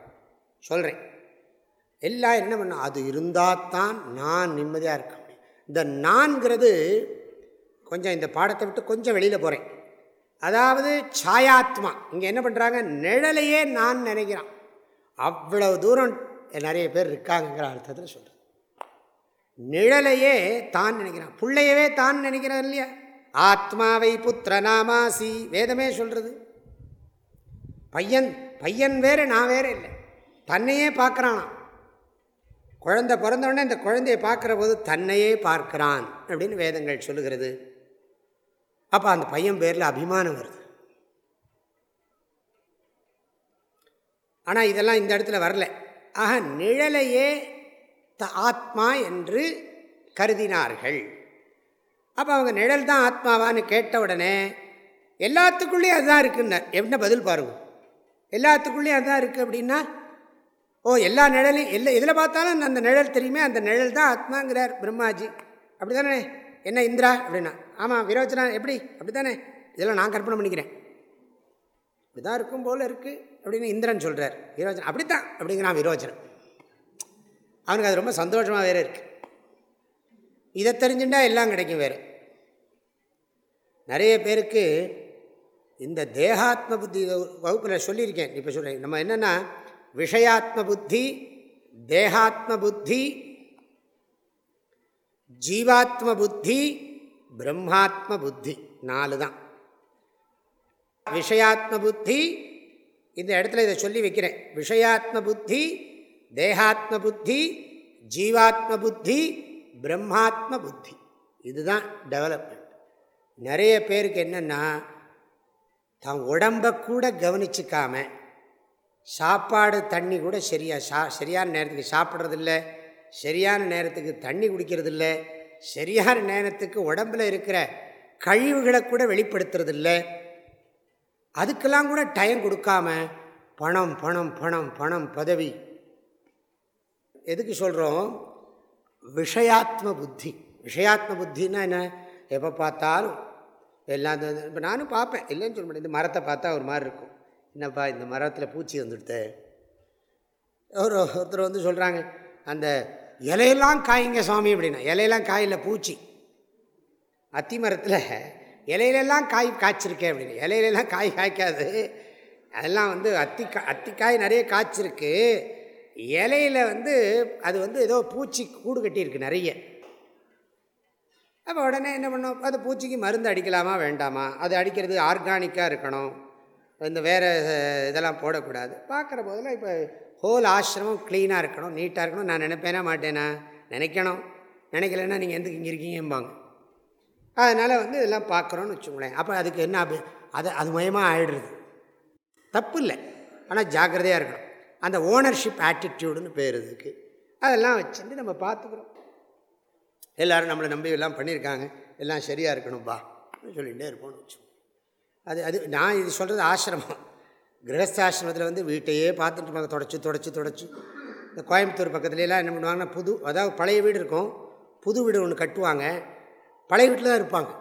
சொல்கிறேன் எல்லாம் என்ன பண்ண அது இருந்தால் தான் நான் நிம்மதியாக இருக்க முடியும். இந்த நான்கிறது கொஞ்சம் இந்த பாடத்தை விட்டு கொஞ்சம் வெளியில் போகிறேன் அதாவது சாயாத்மா. இங்கே என்ன பண்ணுறாங்க நிழலையே நான் நினைக்கிறான். அவ்வளவு தூரம் நிறைய பேர் இருக்காங்கங்கிற அர்த்தத்தில் சொல்கிறேன் நிழலையே தான் நினைக்கிறான். பிள்ளையவே தான் நினைக்கிறான் இல்லையா? ஆத்மாவை புத்திர நாமாசி வேதமே சொல்கிறது பையன் பையன் வேறு நான் வேறு இல்லை. தன்னையே பார்க்குறான்? குழந்தை பிறந்தவுடனே இந்த குழந்தையை பார்க்குற போது தன்னையே பார்க்குறான் அப்படின்னு வேதங்கள் சொல்லுகிறது. அப்போ அந்த பையன் பேரில் அபிமானம் வருது. ஆனால் இதெல்லாம் இந்த இடத்துல வரல. ஆக நிழலையே ஆத்மா என்று கருதினார்கள். அப்போ அவங்க நிழல் தான் ஆத்மாவான்னு கேட்ட உடனே எல்லாத்துக்குள்ளேயும் அதுதான் இருக்குன்னார். என்ன பதில் பாருங்க. எல்லாத்துக்குள்ளேயும் அதுதான் இருக்குது அப்படின்னா ஓ எல்லா நிழலையும் எல்லா இதில் பார்த்தாலும் அந்த நிழல் தெரியுமே அந்த நிழல் தான் ஆத்மாங்கிறார் பிரம்மாஜி. அப்படி தானே என்ன இந்திரா அப்படின்னா. ஆமாம் விரோச்சனா எப்படி? அப்படி தானே இதெல்லாம் நான் கற்பனை பண்ணிக்கிறேன். இப்படிதான் இருக்கும் போல் இருக்குது அப்படின்னு இந்திரன் சொல்கிறார் விரோச்சனம் அப்படித்தான் அப்படிங்கிறான் விரோச்சனம் அவனுக்கு அது ரொம்ப சந்தோஷமாக வேறு இருக்குது இதை தெரிஞ்சுட்டா எல்லாம் கிடைக்கும் வேறு. நிறைய பேருக்கு இந்த தேகாத்ம புத்தி வகுப்பில் சொல்லியிருக்கேன். இப்போ சொல்கிறேன் நம்ம என்னென்னா விஷயாத்ம புத்தி தேகாத்ம புத்தி ஜீவாத்ம புத்தி பிரம்மாத்ம புத்தி நாலு தான். விஷயாத்ம புத்தி இந்த இடத்துல இதை சொல்லி வைக்கிறேன். விஷயாத்ம புத்தி தேகாத்ம புத்தி ஜீவாத்ம புத்தி பிரம்மாத்ம புத்தி இதுதான் டெவலப்மெண்ட் நிறைய பேருக்கு என்னென்னா தான் உடம்பை கூட கவனிச்சிக்காம சாப்பாடு தண்ணி கூட சரியா சா சரியான நேரத்துக்கு சாப்பிட்றதில்ல சரியான நேரத்துக்கு தண்ணி குடிக்கிறதில்ல சரியான நேரத்துக்கு உடம்பில் இருக்கிற கழிவுகளை கூட வெளிப்படுத்துறதில்ல. அதுக்கெல்லாம் கூட டைம் கொடுக்காம பணம் பணம் பணம் பணம் பதவி எதுக்கு சொல்கிறோம் விஷயாத்ம புத்தி. விஷயாத்ம புத்தின்னா என்ன? எப்போ பார்த்தாலும் எல்லாம் இப்போ நானும் பார்ப்பேன். இல்லைன்னு சொல்ல மாட்டேன். இந்த மரத்தை பார்த்தா ஒரு மாதிரி இருக்கும். என்னப்பா இந்த மரத்தில் பூச்சி வந்துடுது? ஒரு ஒருத்தர் வந்து சொல்கிறாங்க அந்த இலையெல்லாம் காய்ங்க சுவாமி அப்படின்னா இலையெல்லாம் காயில் பூச்சி. அத்தி மரத்தில் இலையிலெல்லாம் காய் காய்ச்சிருக்கேன் அப்படின்னு இலையிலெல்லாம் காய் காய்க்காது. அதெல்லாம் வந்து அத்தி அத்திக்காய் நிறைய காய்ச்சிருக்கு. இலையில் வந்து அது வந்து ஏதோ பூச்சி கூடு கட்டியிருக்கு நிறைய. அப்போ உடனே என்ன பண்ணோம்? அது பூச்சிக்கு மருந்து அடிக்கலாமா வேண்டாமா? அது அடிக்கிறது ஆர்கானிக்காக இருக்கணும். இந்த வேறு இதெல்லாம் போடக்கூடாது. பார்க்குற போதெல்லாம் இப்போ ஹோல் ஆசிரமம் க்ளீனாக இருக்கணும் நீட்டாக இருக்கணும். நான் நினைப்பேனா மாட்டேனா? நினைக்கணும். நினைக்கலன்னா நீங்கள் எந்த இங்கே இருக்கீங்கம்பாங்க. அதனால் வந்து இதெல்லாம் பார்க்குறோன்னு வச்சுக்கோங்களேன். அப்போ அதுக்கு என்ன அது அது மயமாக ஆகிடுறது தப்பு இல்லை. ஆனால் ஜாக்கிரதையாக இருக்கணும். அந்த ஓனர்ஷிப் ஆட்டிடியூடுன்னு பேர் இதுக்கு அதெல்லாம் வச்சுட்டு நம்ம பார்த்துக்குறோம். எல்லோரும் நம்மளை நம்பி எல்லாம் பண்ணியிருக்காங்க. எல்லாம் சரியாக இருக்கணும்பா சொல்லிகிட்டே இருப்போம்னு வச்சு அது அது நான் இது சொல்கிறது ஆசிரமம். கிரகஸ்தாசிரமத்தில் வந்து வீட்டையே பார்த்துட்டு தொடச்சி தொடச்சி தொடச்சி. இந்த கோயம்புத்தூர் பக்கத்துலலாம் என்ன பண்ணுவாங்கன்னா புது அதாவது பழைய வீடு இருக்கும். புது வீடு ஒன்று கட்டுவாங்க. பழைய வீட்டில் தான் இருப்பாங்க.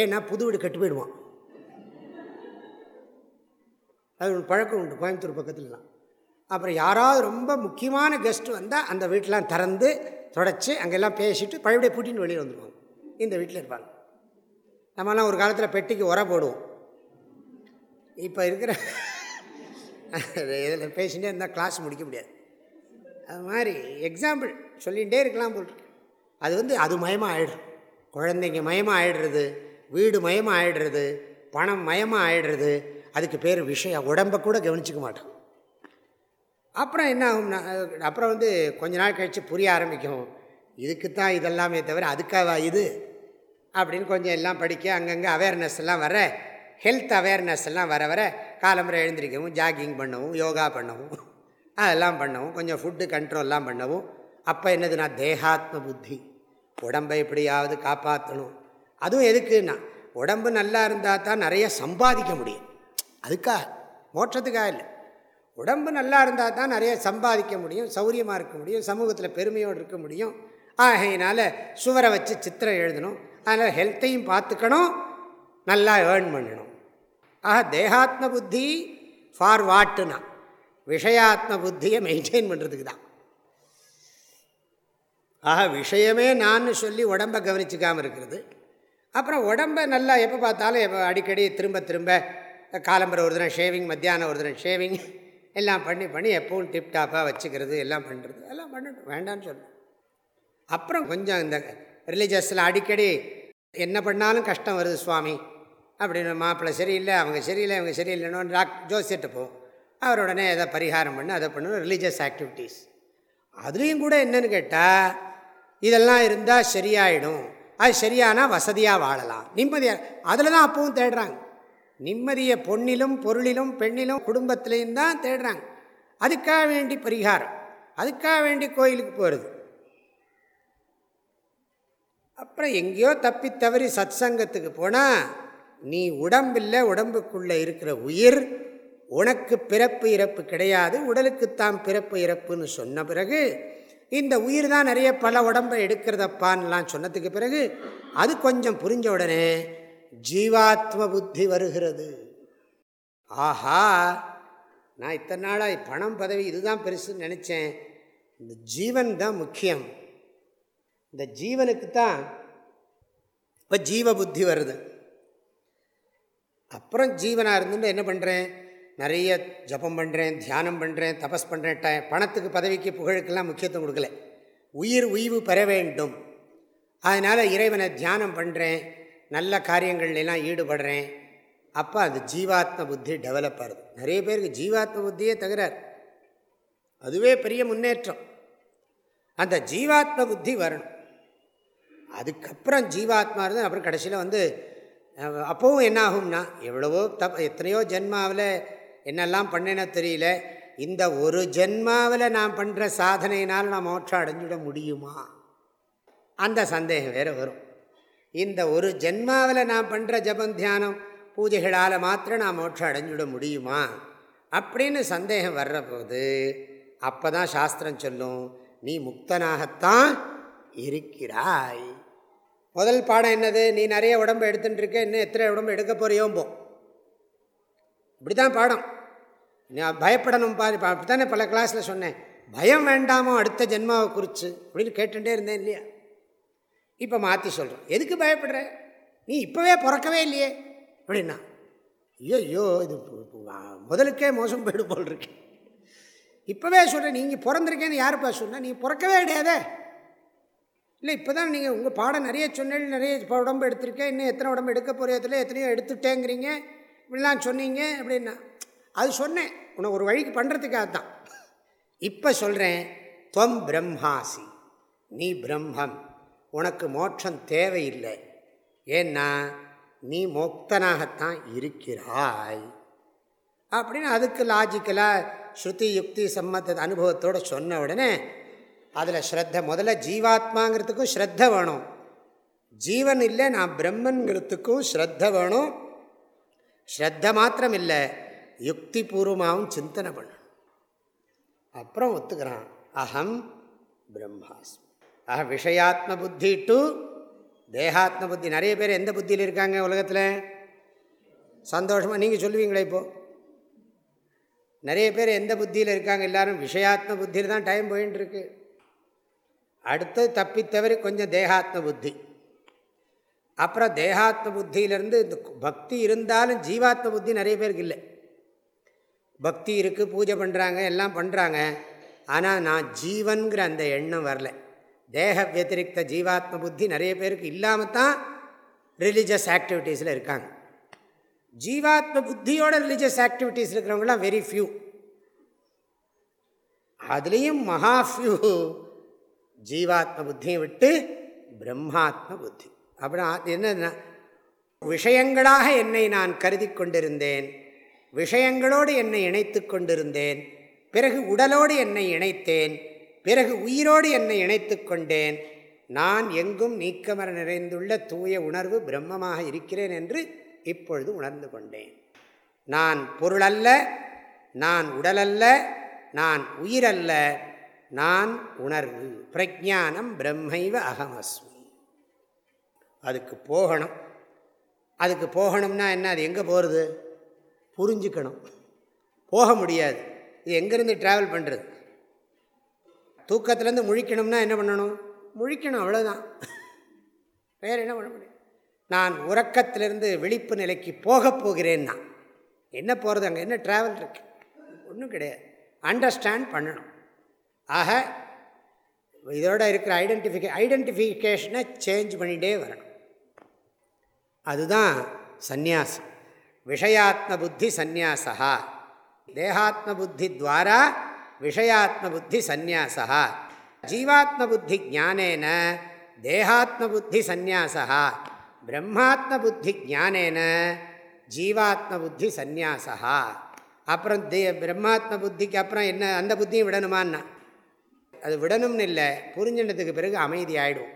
ஏன்னா புது வீடு கட்டு போயிடுவான். அது ஒரு பழக்கம் உண்டு கோயம்புத்தூர் பக்கத்துலலாம். அப்புறம் யாராவது ரொம்ப முக்கியமான கெஸ்ட்டு வந்தால் அந்த வீட்டெலாம் திறந்து தொடச்சி அங்கெல்லாம் பேசிட்டு பழையபடியே பூட்டின்னு வெளியில் வந்துடுவாங்க இந்த வீட்டில் இருப்பாங்க. நம்மலாம் ஒரு காலத்தில் பெட்டிக்கு உர போடுவோம். இப்போ இருக்கிற இதில் பேசிகிட்டே இருந்தால் கிளாஸ் முடிக்க முடியாது. அது மாதிரி எக்ஸாம்பிள் சொல்லிகிட்டே இருக்கலாம் போல் அது வந்து அது மயமாக ஆகிடும் குழந்தைங்க மயமாக ஆயிடுறது வீடு மயமாக ஆயிடுறது பணம் மயமாக ஆயிடுறது அதுக்கு பேர் விஷயம். உடம்பை கூட கவனிச்சிக்க மாட்டோம். அப்புறம் என்ன ஆகும்னா அப்புறம் வந்து கொஞ்ச நாள் கழித்து புரிய ஆரம்பிக்கும். இதுக்கு தான் இதெல்லாமே தவிர அதுக்காக இது? அப்படின்னு கொஞ்சம் எல்லாம் படிக்க அங்கங்கே அவேர்னஸ் எல்லாம் வர ஹெல்த் அவேர்னஸ் எல்லாம் வர வர காலம்புரை எழுந்திரிக்கவும் ஜாகிங் பண்ணவும் யோகா பண்ணவும் அதெல்லாம் பண்ணவும் கொஞ்சம் ஃபுட்டு கண்ட்ரோல்லாம் பண்ணவும். அப்போ என்னதுன்னா தேகாத்ம புத்தி. உடம்பை எப்படியாவது காப்பாற்றணும் அதுவும் எதுக்குன்னா உடம்பு நல்லா இருந்தால் தான் நிறைய சம்பாதிக்க முடியும். அதுக்காக மோட்சத்துக்காக இல்லை. உடம்பு நல்லா இருந்தால் தான் நிறைய சம்பாதிக்க முடியும் சௌரியமாக இருக்க முடியும் சமூகத்தில் பெருமையோடு இருக்க முடியும். ஆகையினால் சுவரை வச்சு சித்திரம் எழுதணும். அதனால் ஹெல்த்தையும் பார்த்துக்கணும் நல்லா ஏர்ன் பண்ணணும். ஆக தேகாத்ம புத்தி ஃபார் வாட்டுனா விஷயாத்ம புத்தியை மெயின்டைன் பண்ணுறதுக்கு தான். ஆக விஷயமே நான் சொல்லி உடம்பை கவனிச்சிக்காமல் இருக்கிறது. அப்புறம் உடம்பை நல்லா எப்போ பார்த்தாலும் எப்போ அடிக்கடி திரும்ப திரும்ப காலம்பரை ஒரு தினம் ஷேவிங் மத்தியானம் ஒரு தினம் ஷேவிங் எல்லாம் பண்ணி பண்ணி எப்பவும் டிப்டாப்பாக வச்சுக்கிறது எல்லாம் பண்ணுறது எல்லாம் பண்ணட்டும். வேண்டான்னு சொல்லணும் அப்புறம் கொஞ்சம் இந்த ரிலீஜியஸில் அடிக்கடி என்ன பண்ணாலும் கஷ்டம் வருது சுவாமி. அப்படின்னு மாப்பிள்ளை சரியில்லை அவங்க சரியில்லை அவங்க சரியில்லைன்னு டாக் ஜோசியர்கிட்ட போவோம். அவர் உடனே எதை பரிகாரம் பண்ணு அதை பண்ணணும் ரிலீஜியஸ் ஆக்டிவிட்டீஸ் அதுலேயும் கூட என்னன்னு கேட்டால் இதெல்லாம் இருந்தால் சரியாயிடும். அது சரியானால் வசதியாக வாழலாம். நிம்மதியாக அதில் தான் அப்பவும் தேடுறாங்க. நிம்மதியை பொன்னிலும் பொருளிலும் பெண்ணிலும் குடும்பத்திலையும் தான் தேடுறாங்க. அதுக்காக வேண்டி பரிகாரம். அதுக்காக வேண்டி கோயிலுக்கு போகிறது அப்புறம் எங்கேயோ தப்பி தவறி சத் சங்கத்துக்கு போனால் நீ உடம்பில் உடம்புக்குள்ளே இருக்கிற உயிர் உனக்கு பிறப்பு இறப்பு கிடையாது உடலுக்குத்தான் பிறப்பு இறப்புன்னு சொன்ன பிறகு இந்த உயிர் தான் நிறைய பல உடம்பை எடுக்கிறதப்பான்லாம் சொன்னதுக்கு பிறகு அது கொஞ்சம் புரிஞ்ச உடனே ஜீவாத்ம புத்தி வருகிறது. ஆஹா நான் இத்தனை நாளாக பணம் பதவி இதுதான் பெருசுன்னு நினச்சேன். இந்த ஜீவன் தான் முக்கியம். இந்த ஜீவனுக்கு தான் இப்போ ஜீவ புத்தி வருது. அப்புறம் ஜீவனாக இருந்துட்டு என்ன பண்ணுறேன் நிறைய ஜபம் பண்ணுறேன் தியானம் பண்ணுறேன் தபஸ் பண்ணுறேன் ட பணத்துக்கு பதவிக்கு புகழுக்கெல்லாம் முக்கியத்துவம் கொடுக்கல. உயிர் உய்வு பெற வேண்டும். அதனால் இறைவனை தியானம் பண்ணுறேன் நல்ல காரியங்கள்லாம் ஈடுபடுறேன். அப்போ அது ஜீவாத்ம புத்தி டெவலப் ஆகுது. நிறைய பேருக்கு ஜீவாத்ம புத்தியே தகுறார் அதுவே பெரிய முன்னேற்றம். அந்த ஜீவாத்ம புத்தி வரணும். அதுக்கப்புறம் ஜீவாத்மா இருந்தால் அப்புறம் கடைசியில் வந்து அப்போவும் என்ன ஆகும்னா எவ்வளவோ தப் எத்தனையோ ஜென்மாவில் என்னெல்லாம் பண்ணேனோ தெரியல. இந்த ஒரு ஜென்மாவில் நான் பண்ணுற சாதனையினால் நான் மோட்சம் அடைஞ்சிட முடியுமா? அந்த சந்தேகம் வேறு வரும். இந்த ஒரு ஜென்மாவில் நான் பண்ணுற ஜபம் தியானம் பூஜைகளால் மாத்திரம் நான் மோட்சம் அடைஞ்சிட முடியுமா? அப்படின்னு சந்தேகம் வர்ற போது அப்போ தான் சாஸ்திரம் சொல்லும் நீ முக்தனாகத்தான் இருக்கிறாய். முதல் பாடம் என்னது? நீ நிறைய உடம்பு எடுத்துகிட்டு இருக்க இன்னும் எத்தனை உடம்பு எடுக்க போறியோம்போ. இப்படி தான் பாடம். நான் பயப்படணும் பாரு. அப்படி தானே பல கிளாஸில் சொன்னேன். பயம் வேண்டாமோ அடுத்த ஜென்மாவை குறித்து அப்படின்னு கேட்டுகிட்டே இருந்தேன் இல்லையா? இப்போ மாற்றி சொல்கிறோம் எதுக்கு பயப்படுற? நீ இப்போவே பிறக்கவே இல்லையே. அப்படின்னா ஐயோ ஐயோ இது முதலுக்கே மோசம் போயிடு போல் இருக்கு இப்போவே சொல்கிறேன் நீங்கள் பிறந்திருக்கேன்னு யாருப்பா சொன்னால் நீ பிறக்கவே கிடையாதே. இல்லை இப்போ தான் நீங்கள் உங்கள் பாடம் நிறைய சொன்னேன் நிறைய உடம்பு எடுத்திருக்கேன் இன்னும் எத்தனை உடம்பு எடுக்க போகிறதில் எத்தனையோ எடுத்துட்டேங்கிறீங்க. இப்படிலாம் சொன்னீங்க அப்படின்னா அது சொன்னேன். உன்னை ஒரு வழிக்கு பண்ணுறதுக்காக தான். இப்போ சொல்கிறேன் தொம் பிரம்மாசி. நீ பிரம்மம். உனக்கு மோட்சம் தேவையில்லை. ஏன்னா நீ மோக்தனாகத்தான் இருக்கிறாய். அப்படின்னு அதுக்கு லாஜிக்கலாக ஸ்ருதி யுக்தி சம்மத்த அனுபவத்தோடு சொன்ன உடனே அதில் ஸ்ரத்த முதல்ல ஜீவாத்மாங்கிறதுக்கும் ஸ்ரத்த வேணும். ஜீவன் இல்லை நான் பிரம்மன்கிறதுக்கும் ஸ்ரத்த வேணும். ஸ்ரத்த மாத்திரம் இல்லை யுக்தி பூர்வமாகவும் சிந்தனை பண்ணணும். அப்புறம் ஒத்துக்கிறான். அகம் பிரம்மாஸ்மி. ஆக விஷயாத்ம புத்தி டு தேகாத்ம புத்தி நிறைய பேர் எந்த புத்தியில் இருக்காங்க உலகத்தில்? சந்தோஷமாக நீங்கள் சொல்லுவீங்களே இப்போது நிறைய பேர் எந்த புத்தியில் இருக்காங்க? எல்லாரும் விஷயாத்ம புத்தியில் தான் டைம் போயின்னு இருக்கு அடுத்து தப்பித்தவரை கொஞ்சம் தேகாத்ம புத்தி அப்புறம் தேகாத்ம புத்தியிலேருந்து இந்த பக்தி இருந்தாலும் ஜீவாத்ம புத்தி நிறைய பேருக்கு இல்லை. பக்தி இருக்குது பூஜை பண்ணுறாங்க எல்லாம் பண்ணுறாங்க ஆனால் நான் ஜீவன்கிற அந்த எண்ணம் வரல. தேக வத்திரிக்த ஜீவாத்ம புத்தி நிறைய பேருக்கு இல்லாமல் தான் ரிலீஜியஸ் ஆக்டிவிட்டீஸில் இருக்காங்க. ஜீவாத்ம புத்தியோட ரிலீஜியஸ் ஆக்டிவிட்டீஸ் இருக்கிறவங்களாம் வெரி ஃபியூ அதுலேயும் மகா ஃபியூ ஜீவாத்ம புத்தியை விட்டு பிரம்மாத்ம புத்தி. அப்புறம் என்னன்னா விஷயங்களாக என்னை நான் கருதி கொண்டிருந்தேன் விஷயங்களோடு என்னை இணைத்து கொண்டிருந்தேன் பிறகு உடலோடு என்னை இணைத்தேன் பிறகு உயிரோடு என்னை இணைத்து கொண்டேன். நான் எங்கும் நீக்கமர நிறைந்துள்ள தூய உணர்வு பிரம்மமாக இருக்கிறேன் என்று இப்பொழுது உணர்ந்து கொண்டேன். நான் பொருளல்ல நான் உடலல்ல நான் உயிரல்ல நான் உணர்வு பிரஜானம் பிரம்மைவ அகமஸ்மி. அதுக்கு போகணும். அதுக்கு போகணும்னா என்ன அது எங்கே போகிறது புரிஞ்சுக்கணும். போக முடியாது. இது எங்கேருந்து ட்ராவல் பண்ணுறது தூக்கத்துலேருந்து முழிக்கணும்னா என்ன பண்ணணும்? முழிக்கணும் அவ்வளோதான் வேறு என்ன பண்ண முடியும்? நான் உறக்கத்திலிருந்து விழிப்பு நிலைக்கு போகப் போகிறேன்னா என்ன போகிறது அங்கே? என்ன ட்ராவல் இருக்கு? ஒன்றும் கிடையாது. அண்டர்ஸ்டாண்ட் பண்ணணும். ஆக இதோட இருக்கிற ஐடென்டிஃபிகே ஐடென்டிஃபிகேஷனை சேஞ்ச் பண்ணிகிட்டே வரணும். அதுதான் சந்நியாசம். விஷயாத்ம புத்தி சந்நியாசா தேகாத்ம புத்தி துவாரா விஷயாத்ம புத்தி சந்நியாசா ஜீவாத்ம புத்தி ஜானேன தேகாத்ம புத்தி சந்நியாசா பிரம்மாத்ம புத்தி ஜானேன ஜீவாத்ம புத்தி சந்நியாசா அப்புறம் தே பிரம்மாத்ம புத்திக்கு அப்புறம் என்ன அந்த புத்தியும் விடணுமான்னா அது விடணும்னு இல்லை புரிஞ்சினதுக்கு பிறகு அமைதி ஆகிடும்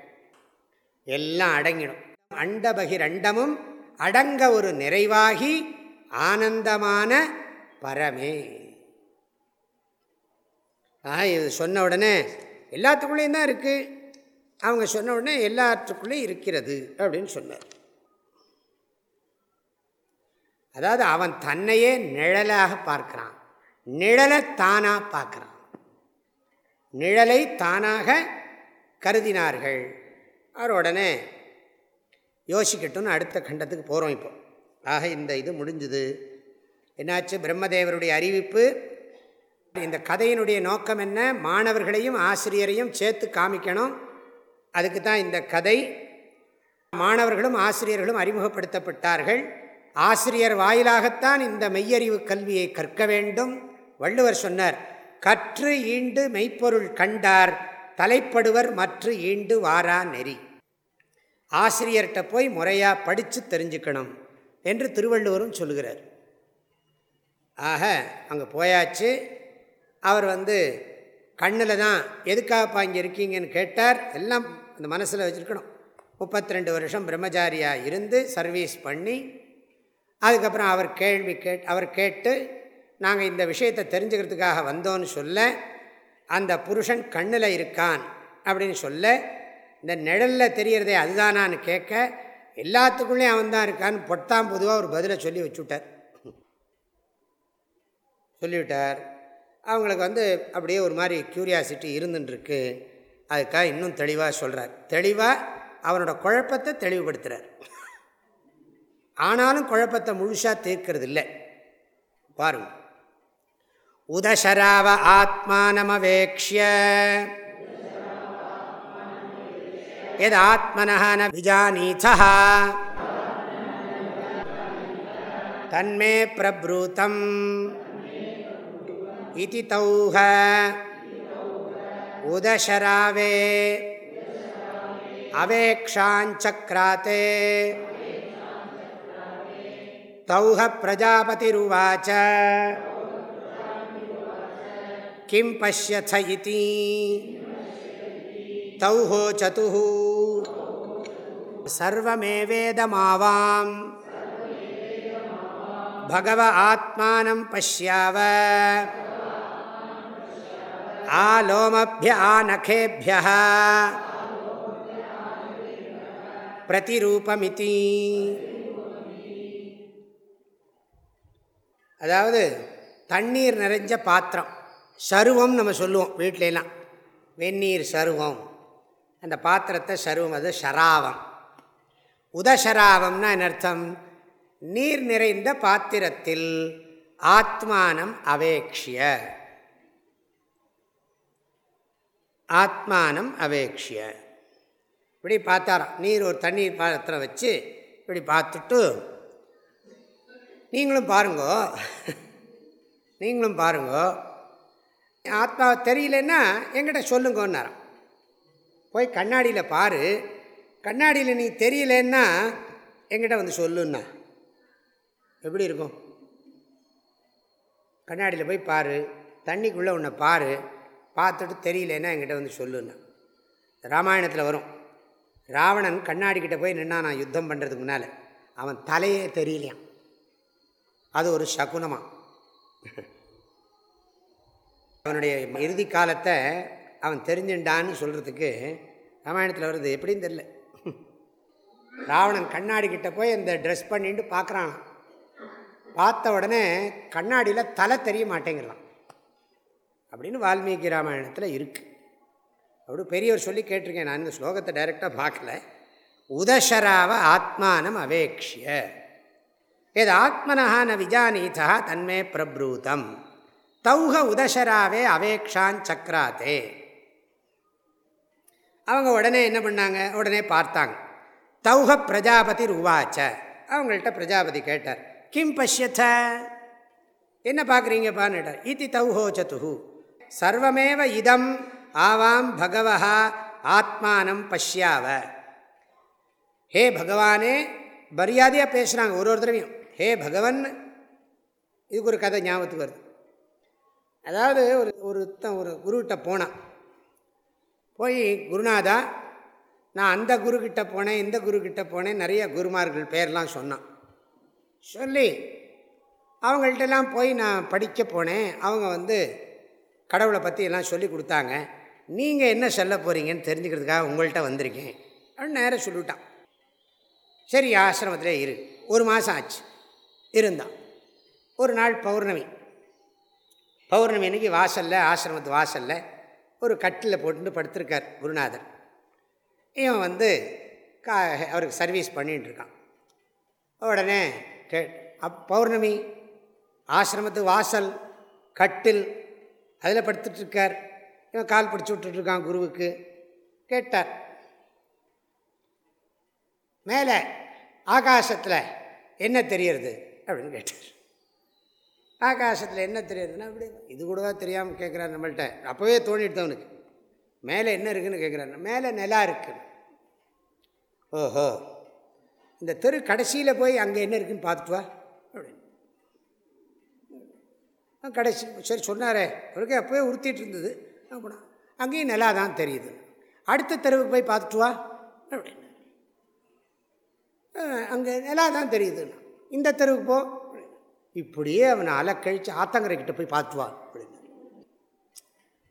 எல்லாம் அடங்கிடும். அண்டபகிரண்டமும் அடங்க ஒரு நிறைவாகி ஆனந்தமான பரமே. இது சொன்ன உடனே எல்லாத்துக்குள்ளேயும் தான் இருக்குது அவங்க சொன்ன உடனே எல்லாத்துக்குள்ளேயும் இருக்கிறது அப்படின்னு சொன்னார். அதாவது அவன் தன்னையே நிழலாக பார்க்குறான். நிழலை தானாக பார்க்குறான். நிழலை தானாக கருதினார்கள். அவர் உடனே யோசிக்கட்டும்னு அடுத்த கண்டத்துக்கு போகிறோம் இப்போ. ஆக இந்த இது முடிஞ்சுது. என்னாச்சு? பிரம்மதேவருடைய அறிவிப்பு இந்த கதையினுடைய நோக்கம் என்ன? மாணவர்களையும் ஆசிரியரையும் சேர்த்து காமிக்கணும். அதுக்கு தான் இந்த கதை. மாணவர்களும் ஆசிரியர்களும் அறிமுகப்படுத்தப்பட்டார்கள். ஆசிரியர் வாயிலாகத்தான் இந்த மெய்யறிவு கல்வியை கற்க வேண்டும். வள்ளுவர் சொன்னார் கற்று ஈண்டு மெய்ப்பொருள் கண்டார் தலைப்படுவர் மற்ற ஈண்டு வாரா நெறி. ஆசிரியர்கிட்ட போய் முறையாக படித்து தெரிஞ்சுக்கணும் என்று திருவள்ளுவரும் சொல்லுகிறார். ஆக அங்கே போயாச்சு. அவர் வந்து கண்ணில் தான் எதுக்காகப்பா இங்கே இருக்கீங்கன்னு கேட்டார். எல்லாம் அந்த மனசில் வச்சுருக்கணும். முப்பத்தி ரெண்டு வருஷம் பிரம்மச்சாரியாக இருந்து சர்வீஸ் பண்ணி அதுக்கப்புறம் அவர் கேள்வி கேட் அவர் கேட்டு நாங்கள் இந்த விஷயத்தை தெரிஞ்சுக்கிறதுக்காக வந்தோன்னு சொல்ல அந்த புருஷன் கண்ணில் இருக்கான் அப்படின்னு சொல்ல இந்த நிழலில் தெரியறதே அதுதானான்னு கேட்க எல்லாத்துக்குள்ளேயும் அவன் தான் இருக்கான்னு பொட்டாம் பொதுவாக ஒரு பதிலை சொல்லி வச்சுவிட்டார் சொல்லிவிட்டார். அவங்களுக்கு வந்து அப்படியே ஒரு மாதிரி க்யூரியாசிட்டி இருந்துட்டுருக்கு அதுக்காக இன்னும் தெளிவாக சொல்கிறார் தெளிவாக அவனோட குழப்பத்தை தெளிவுபடுத்துகிறார் ஆனாலும் குழப்பத்தை முழுசாக தீர்க்கிறது இல்லை பாருங்க. உதசராவ ஆத்மானமவேக்ஷிய. எது ஆத்மனஹான விஜானீச்சா தன்மே பிரப்ரூத்தம் इति तौह उदशरावे अवेक्षाञ्चक्राते तौह प्रजापतिरुवाच किं पश्यथ इति तौहो चतुः सर्वमेवेदमावां भगव आत्मानं पश्याव ஆ ஆ பிரதிரூபமிதி அதாவது தண்ணீர் நிறைஞ்ச பாத்திரம் சருவம் நம்ம சொல்லுவோம் வீட்டிலலாம் வெந்நீர் சருவம். அந்த பாத்திரத்தை சருவம் அது ஷராவம். உதசராவம்னா என்ன அர்த்தம்? நீர் நிறைந்த பாத்திரத்தில் ஆத்மானம் அவேக்ஷிய. ஆத்மானம் அவேக்ஷிய. இப்படி பார்த்தாராம். நீர் ஒரு தண்ணீர் பாத்திரம் வச்சு இப்படி பார்த்துட்டு நீங்களும் பாருங்கோ. நீங்களும் பாருங்கோ. ஆத்மா தெரியலன்னா எங்கிட்ட சொல்லுங்கன்னாராம். போய் கண்ணாடியில் பாரு. கண்ணாடியில் நீ தெரியலன்னா எங்கிட்ட வந்து சொல்லுன்னா. எப்படி இருக்கும்? கண்ணாடியில் போய் பாரு. தண்ணிக்குள்ளே உன்னை பாரு. பார்த்துட்டு தெரியலன்னா என்கிட்ட வந்து சொல்லுன்னா. ராமாயணத்தில் வரும். ராவணன் கண்ணாடிக்கிட்ட போய் நின்னா நான் யுத்தம் பண்ணுறதுக்கு முன்னால் அவன் தலையே தெரியலையான் அது ஒரு சகுனமாக அவனுடைய இறுதி காலத்தை அவன் தெரிஞ்சுண்டான்னு சொல்கிறதுக்கு ராமாயணத்தில் வருது. எப்படின்னு தெரில ராவணன் கண்ணாடி கிட்டே போய் அந்த ட்ரெஸ் பண்ணிட்டு பார்க்குறான் பார்த்த உடனே கண்ணாடியில் தலை தெரிய மாட்டேங்கிறான். அப்படின்னு வால்மீகி ராமாயணத்தில் இருக்குது அப்படி பெரியவர் சொல்லி கேட்டிருக்கேன் நான் இந்த ஸ்லோகத்தை டைரெக்டாக பார்க்கல. உதஷராவ ஆத்மானம் அவேக்ஷிய. எது ஆத்மனா ந விஜானீதா தன்மே பிரப்ரூதம். தௌஹ உதஷராவே அவேக்ஷான் சக்கராத்தே அவங்க உடனே என்ன பண்ணாங்க? உடனே பார்த்தாங்க. தௌஹ பிரஜாபதி உவாச்ச அவங்கள்ட்ட பிரஜாபதி கேட்டார். கிம் பஷ்யத்த? என்ன பார்க்குறீங்கப்பான்னு கேட்டார். இத்தி தௌஹோ சத்து சர்வமேவ இதம் ஆவாம் பகவஹா ஆத்மானம் பஷ்யாவ. ஹே பகவானே மரியாதையாக பேசுகிறாங்க ஒரு ஒரு தடவையும் ஹே பகவன் இதுக்கு ஒரு கதை ஞாபகத்துக்கு வருது. அதாவது ஒரு ஒரு ஒரு குருக்கிட்ட போனான். போய் குருநாதா நான் அந்த குருக்கிட்ட போனேன் இந்த குருக்கிட்ட போனேன் நிறைய குருமார்கள் பேர்லாம் சொன்னான். சொல்லி அவங்கள்ட்டெல்லாம் போய் நான் படிக்க போனேன். அவங்க வந்து கடவுளை பற்றி எல்லாம் சொல்லி கொடுத்தாங்க. நீங்கள் என்ன சொல்ல போகிறீங்கன்னு தெரிஞ்சுக்கிறதுக்காக உங்கள்கிட்ட வந்திருக்கேன். அப்படின்னு நேராக சொல்லிவிட்டான். சரி ஆசிரமத்தில் இரு. ஒரு மாதம் ஆச்சு. இருந்தான். ஒரு நாள் பௌர்ணமி. பௌர்ணமி அன்றைக்கி வாசலில் ஆசிரமத்து வாசலில் ஒரு கட்டில் போட்டு படுத்திருக்கார் குருநாதர். இவன் வந்து கா அவருக்கு சர்வீஸ் பண்ணிகிட்டுருக்கான் உடனே கே அப் பௌர்ணமி ஆசிரமத்து வாசல் கட்டில் அதில் படுத்துட்ருக்கார். இவன் கால் பிடிச்சி விட்டுட்ருக்கான் குருவுக்கு. கேட்டார். மேலே ஆகாசத்தில் என்ன தெரியறது அப்படின்னு கேட்டார். ஆகாசத்தில் என்ன தெரியுதுன்னா அப்படி இது கூடவா தெரியாமல் கேட்குறாரு நம்மள்கிட்ட. அப்போவே தோணிட்டு அவனுக்கு. மேலே என்ன இருக்குதுன்னு கேட்குறாரு. மேலே நிலா இருக்குது ஓஹோ. இந்த தெரு கடைசியில் போய் அங்கே என்ன இருக்குதுன்னு பார்த்துட்டு வா அப்படின்னு கடைசி சரி சொன்னாரே. அவருக்கு அப்போயே உறுத்திட்டு இருந்தது. அப்படின்னா அங்கேயும் நிலா தான் தெரியுது. அடுத்த தெருவுக்கு போய் பார்த்துட்டு வா அப்படின்னு. அங்கே நிலா தான் தெரியுதுண்ணா இந்த தெருவுக்கு போ இப்படியே அவனை அலக்கழித்து ஆத்தங்கரை கிட்ட போய் பார்த்துவான் அப்படின்னு.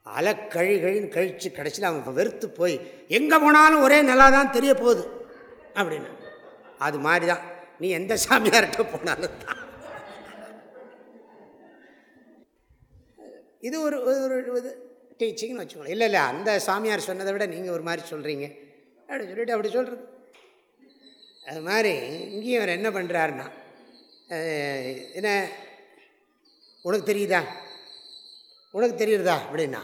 அலக்கழி கழின்னு கழித்து கடைசியில் அவன் வெறுத்து போய் எங்கே போனாலும் ஒரே நல்லா தான் தெரிய போகுது அப்படின்னு. அது மாதிரி தான். நீ எந்த சாமியார்கிட்ட போனாலும் தான். இது ஒரு ஒரு இது டீச்சிங்னு வச்சுக்கோங்க. இல்லை இல்லை அந்த சாமியார் சொன்னதை விட நீங்கள் ஒரு மாதிரி சொல்கிறீங்க அப்படின்னு சொல்லிட்டு அப்படி சொல்கிறது அது மாதிரி இங்கேயும் அவர் என்ன பண்ணுறாருன்னா என்ன உனக்கு தெரியுதா? உனக்கு தெரியுறதா? அப்படின்னா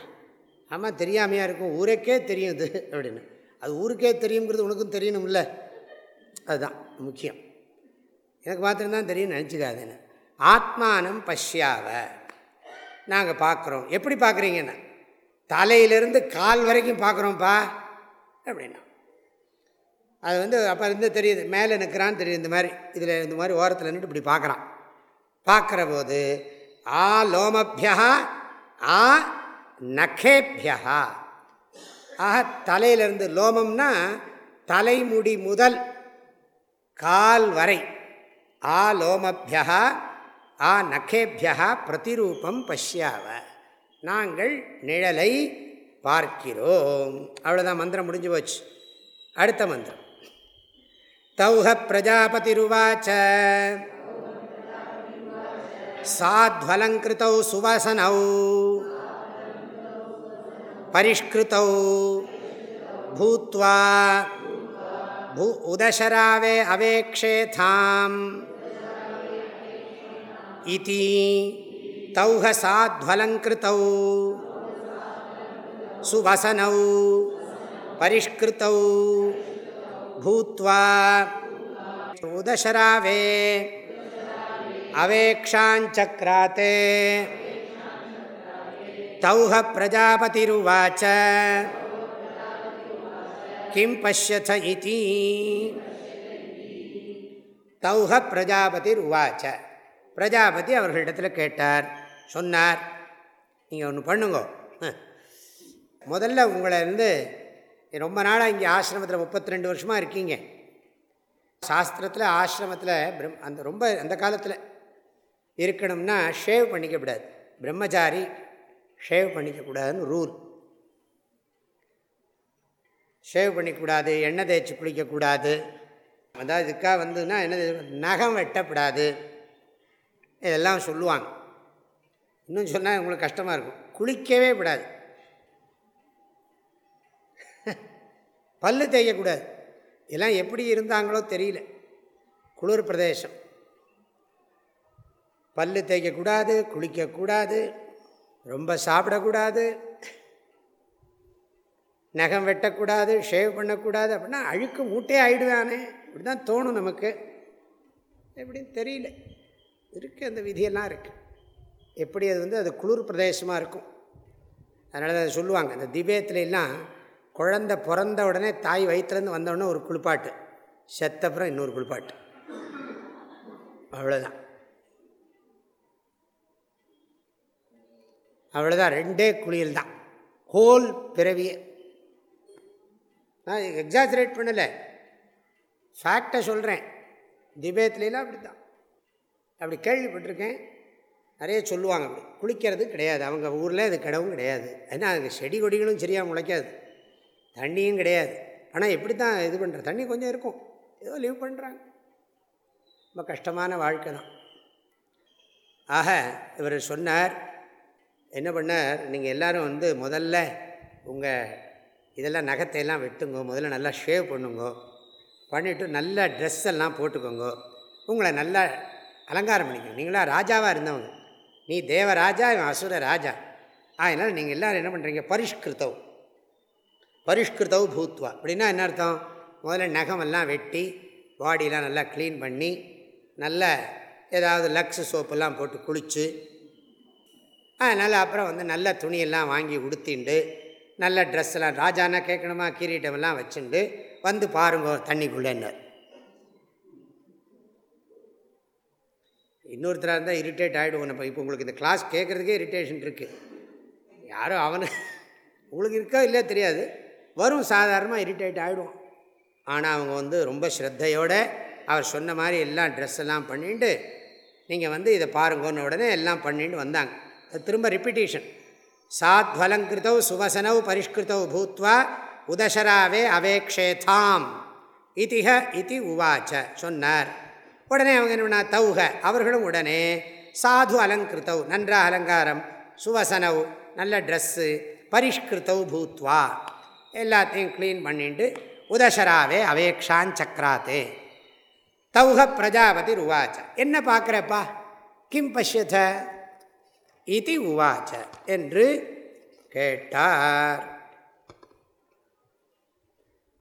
ஆமாம் தெரியாமையாக இருக்கும். ஊருக்கே தெரியும் இது அப்படின்னு. அது ஊருக்கே தெரியுங்கிறது உனக்கும் தெரியணும்ல. அதுதான் முக்கியம். எனக்கு மாத்திரம்தான் தெரியும்னு நினச்சிக்காதுன்னு ஆத்மானம் பஷ்யாவ. நாங்கள் பார்க்குறோம் எப்படி பார்க்குறீங்கன்னு தலையிலேருந்து கால் வரைக்கும் பார்க்குறோம்ப்பா அப்படின்னா. அது வந்து அப்போ இருந்து தெரியுது. மேலே நிற்கிறான்னு தெரியுது இந்த மாதிரி. இதில் இந்த மாதிரி ஓரத்தில் நின்று இப்படி பார்க்குறான் பார்க்குற போது ஆ லோமபியா ஆ நகேபியா ஆக தலையிலிருந்து லோமம்னா தலைமுடி முதல் கால் வரை. ஆ லோமபியா ஆ நகேபியா பிரதிரூபம் பஷ்யாவ நாங்கள் நிழலை பார்க்கிறோம் அவ்வளோதான் மந்திரம் முடிஞ்சு போச்சு அடுத்த மந்திரம் தௌஹ பிரஜாபதிருவாச்ச சாத்வலங்கிருத்தௌ சுவசனௌ परिष्कृतौ भूत्वा भू उदशरावे अवेक्षेथाम् इति तौह साध्वलङ्कृतौ सुवसनौ परिष्कृतौ भूत्वा उदशरावे अवेक्षाञ्चक्राते तौह प्रजापतिरुवाच किं पश्यथ इति तौह प्रजापतिरुवाच பிரஜாபதி அவர்களிடத்தில் கேட்டார். சொன்னார் நீங்கள் ஒன்று பண்ணுங்க. முதல்ல உங்களை இருந்து ரொம்ப நாளாக இங்கே ஆசிரமத்தில் முப்பத்தி ரெண்டு வருஷமாக இருக்கீங்க. சாஸ்திரத்தில் ஆசிரமத்தில் பிரம் அந்த ரொம்ப அந்த காலத்தில் இருக்கணும்னா ஷேவ் பண்ணிக்கக்கூடாது பிரம்மச்சாரி ஷேவ் பண்ணிக்கக்கூடாதுன்னு ரூல். ஷேவ் பண்ணிக்கூடாது எண்ணெய் தேய்ச்சி குளிக்கக்கூடாது அதாவது இதுக்காக வந்துன்னா என்ன நகம் வெட்டப்படாது. இதெல்லாம் சொல்லுவாங்க. இன்னும் சொன்னால் உங்களுக்கு கஷ்டமாக இருக்கும். குளிக்கவே விடாது. (laughs) பல்லு தேய்க்கக்கூடாது இதெல்லாம் எப்படி இருந்தாங்களோ தெரியல. குளிர் பிரதேசம். பல்லு தேய்க்கக்கூடாது குளிக்கக்கூடாது ரொம்ப சாப்பிடக்கூடாது நகம் வெட்டக்கூடாது ஷேவ் பண்ணக்கூடாது அப்படின்னா அழுக்கு மூட்டே ஆகிடுவானே இப்படி தான் தோணும் நமக்கு. எப்படின்னு தெரியல. இருக்குது அந்த விதியெல்லாம் இருக்குது எப்படி அது வந்து அது குளிர் பிரதேசமாக இருக்கும். அதனால அதை சொல்லுவாங்க. அந்த திபேத்துலாம் குழந்த பிறந்த உடனே தாய் வயிற்றுலேருந்து வந்தவுடனே ஒரு குளிப்பாட்டு. செத்தப்புறம் இன்னொரு குளிப்பாட்டு. அவ்வளோதான் அவ்வளோதான் ரெண்டே குளியல் தான் ஹோல் பிறவியே நான் எக்ஸாஜரேட் பண்ணலை. ஃபேக்டை சொல்கிறேன் திபேத்துலாம் அப்படி தான் அப்படி கேள்விப்பட்டிருக்கேன். நிறைய சொல்லுவாங்க அப்படி. குளிக்கிறது கிடையாது. அவங்க ஊரில் அது கிடவும் கிடையாது. ஏன்னா அங்கே செடி கொடிகளும் சரியாக முளைக்காது. தண்ணியும் கிடையாது. ஆனால் எப்படி தான் இது பண்ணுற தண்ணி கொஞ்சம் இருக்கும். ஏதோ லீவ் பண்ணுறாங்க ரொம்ப கஷ்டமான வாழ்க்கை தான். ஆக இவர் சொன்னார் என்ன பண்ணார்? நீங்கள் எல்லோரும் வந்து முதல்ல உங்கள் இதெல்லாம் நகத்தையெல்லாம் வெட்டுங்க முதல்ல நல்லா ஷேவ் பண்ணுங்க பண்ணிவிட்டு நல்ல ட்ரெஸ் எல்லாம் போட்டுக்கோங்க. உங்களை நல்லா அலங்காரம் பண்ணிக்கணும் நீங்களாம் ராஜாவாக இருந்தவங்க. நீ தேவராஜா இவன் அசுர ராஜா. அதனால் நீங்கள் எல்லோரும் என்ன பண்ணுறீங்க பரிஷ்கிருத்தவ். பரிஷ்கிருத்தவ் பூத்வா. அப்படின்னா என்ன அர்த்தம்? முதல்ல நகமெல்லாம் வெட்டி பாடியெலாம் நல்லா க்ளீன் பண்ணி நல்ல ஏதாவது லக்ஸ் சோப்பெல்லாம் போட்டு குளித்து அதனால் அப்புறம் வந்து நல்ல துணியெல்லாம் வாங்கி உடுத்திண்டு நல்ல ட்ரெஸ்ஸெல்லாம் ராஜானா கேட்கணுமா? கிரீட்டமெல்லாம் வச்சுண்டு வந்து பாருங்க தண்ணிக்குள்ளேன்னு இன்னொருத்தராக இருந்தால் இரிட்டேட் ஆகிடுவோம் நம்ம இப்போ உங்களுக்கு இந்த கிளாஸ் கேட்குறதுக்கே இரிட்டேஷன் இருக்குது யாரும் அவனு உங்களுக்கு இருக்கா இல்லையா தெரியாது. வரும் சாதாரணமாக இரிட்டேட் ஆகிடுவோம் ஆனால் அவங்க வந்து ரொம்ப ஸ்ரத்தையோடு அவர் சொன்ன மாதிரி எல்லாம் ட்ரெஸ் எல்லாம் பண்ணிட்டு நீங்கள் வந்து இதை பாருங்கன்னு உடனே எல்லாம் பண்ணிட்டு வந்தாங்க. அது திரும்ப ரிப்பிட்டேஷன் சாத்வலங்கிருத்தௌ சுவசனௌ பரிஷ்கிருத்தௌ பூத்வா உதசராவே அவேக்ஷேதாம். இதிஹ இதி உவாச்ச சொன்னார். உடனே அவங்க என்ன தௌக அவர்களும் உடனே சாது அலங்கிருத்தவ் நன்றாக அலங்காரம் சுவசனவ் நல்ல ட்ரெஸ்ஸு பரிஷ்கிருத்தவ் பூத்வா. எல்லாத்தையும் க்ளீன் பண்ணிட்டு உதசராவே அவேக்ஷான் சக்கராத்தே தௌக பிரஜாபதி உவாச்ச என்ன பார்க்குறப்பா? கிம் பசியத இது உவாச்ச என்று கேட்டார்.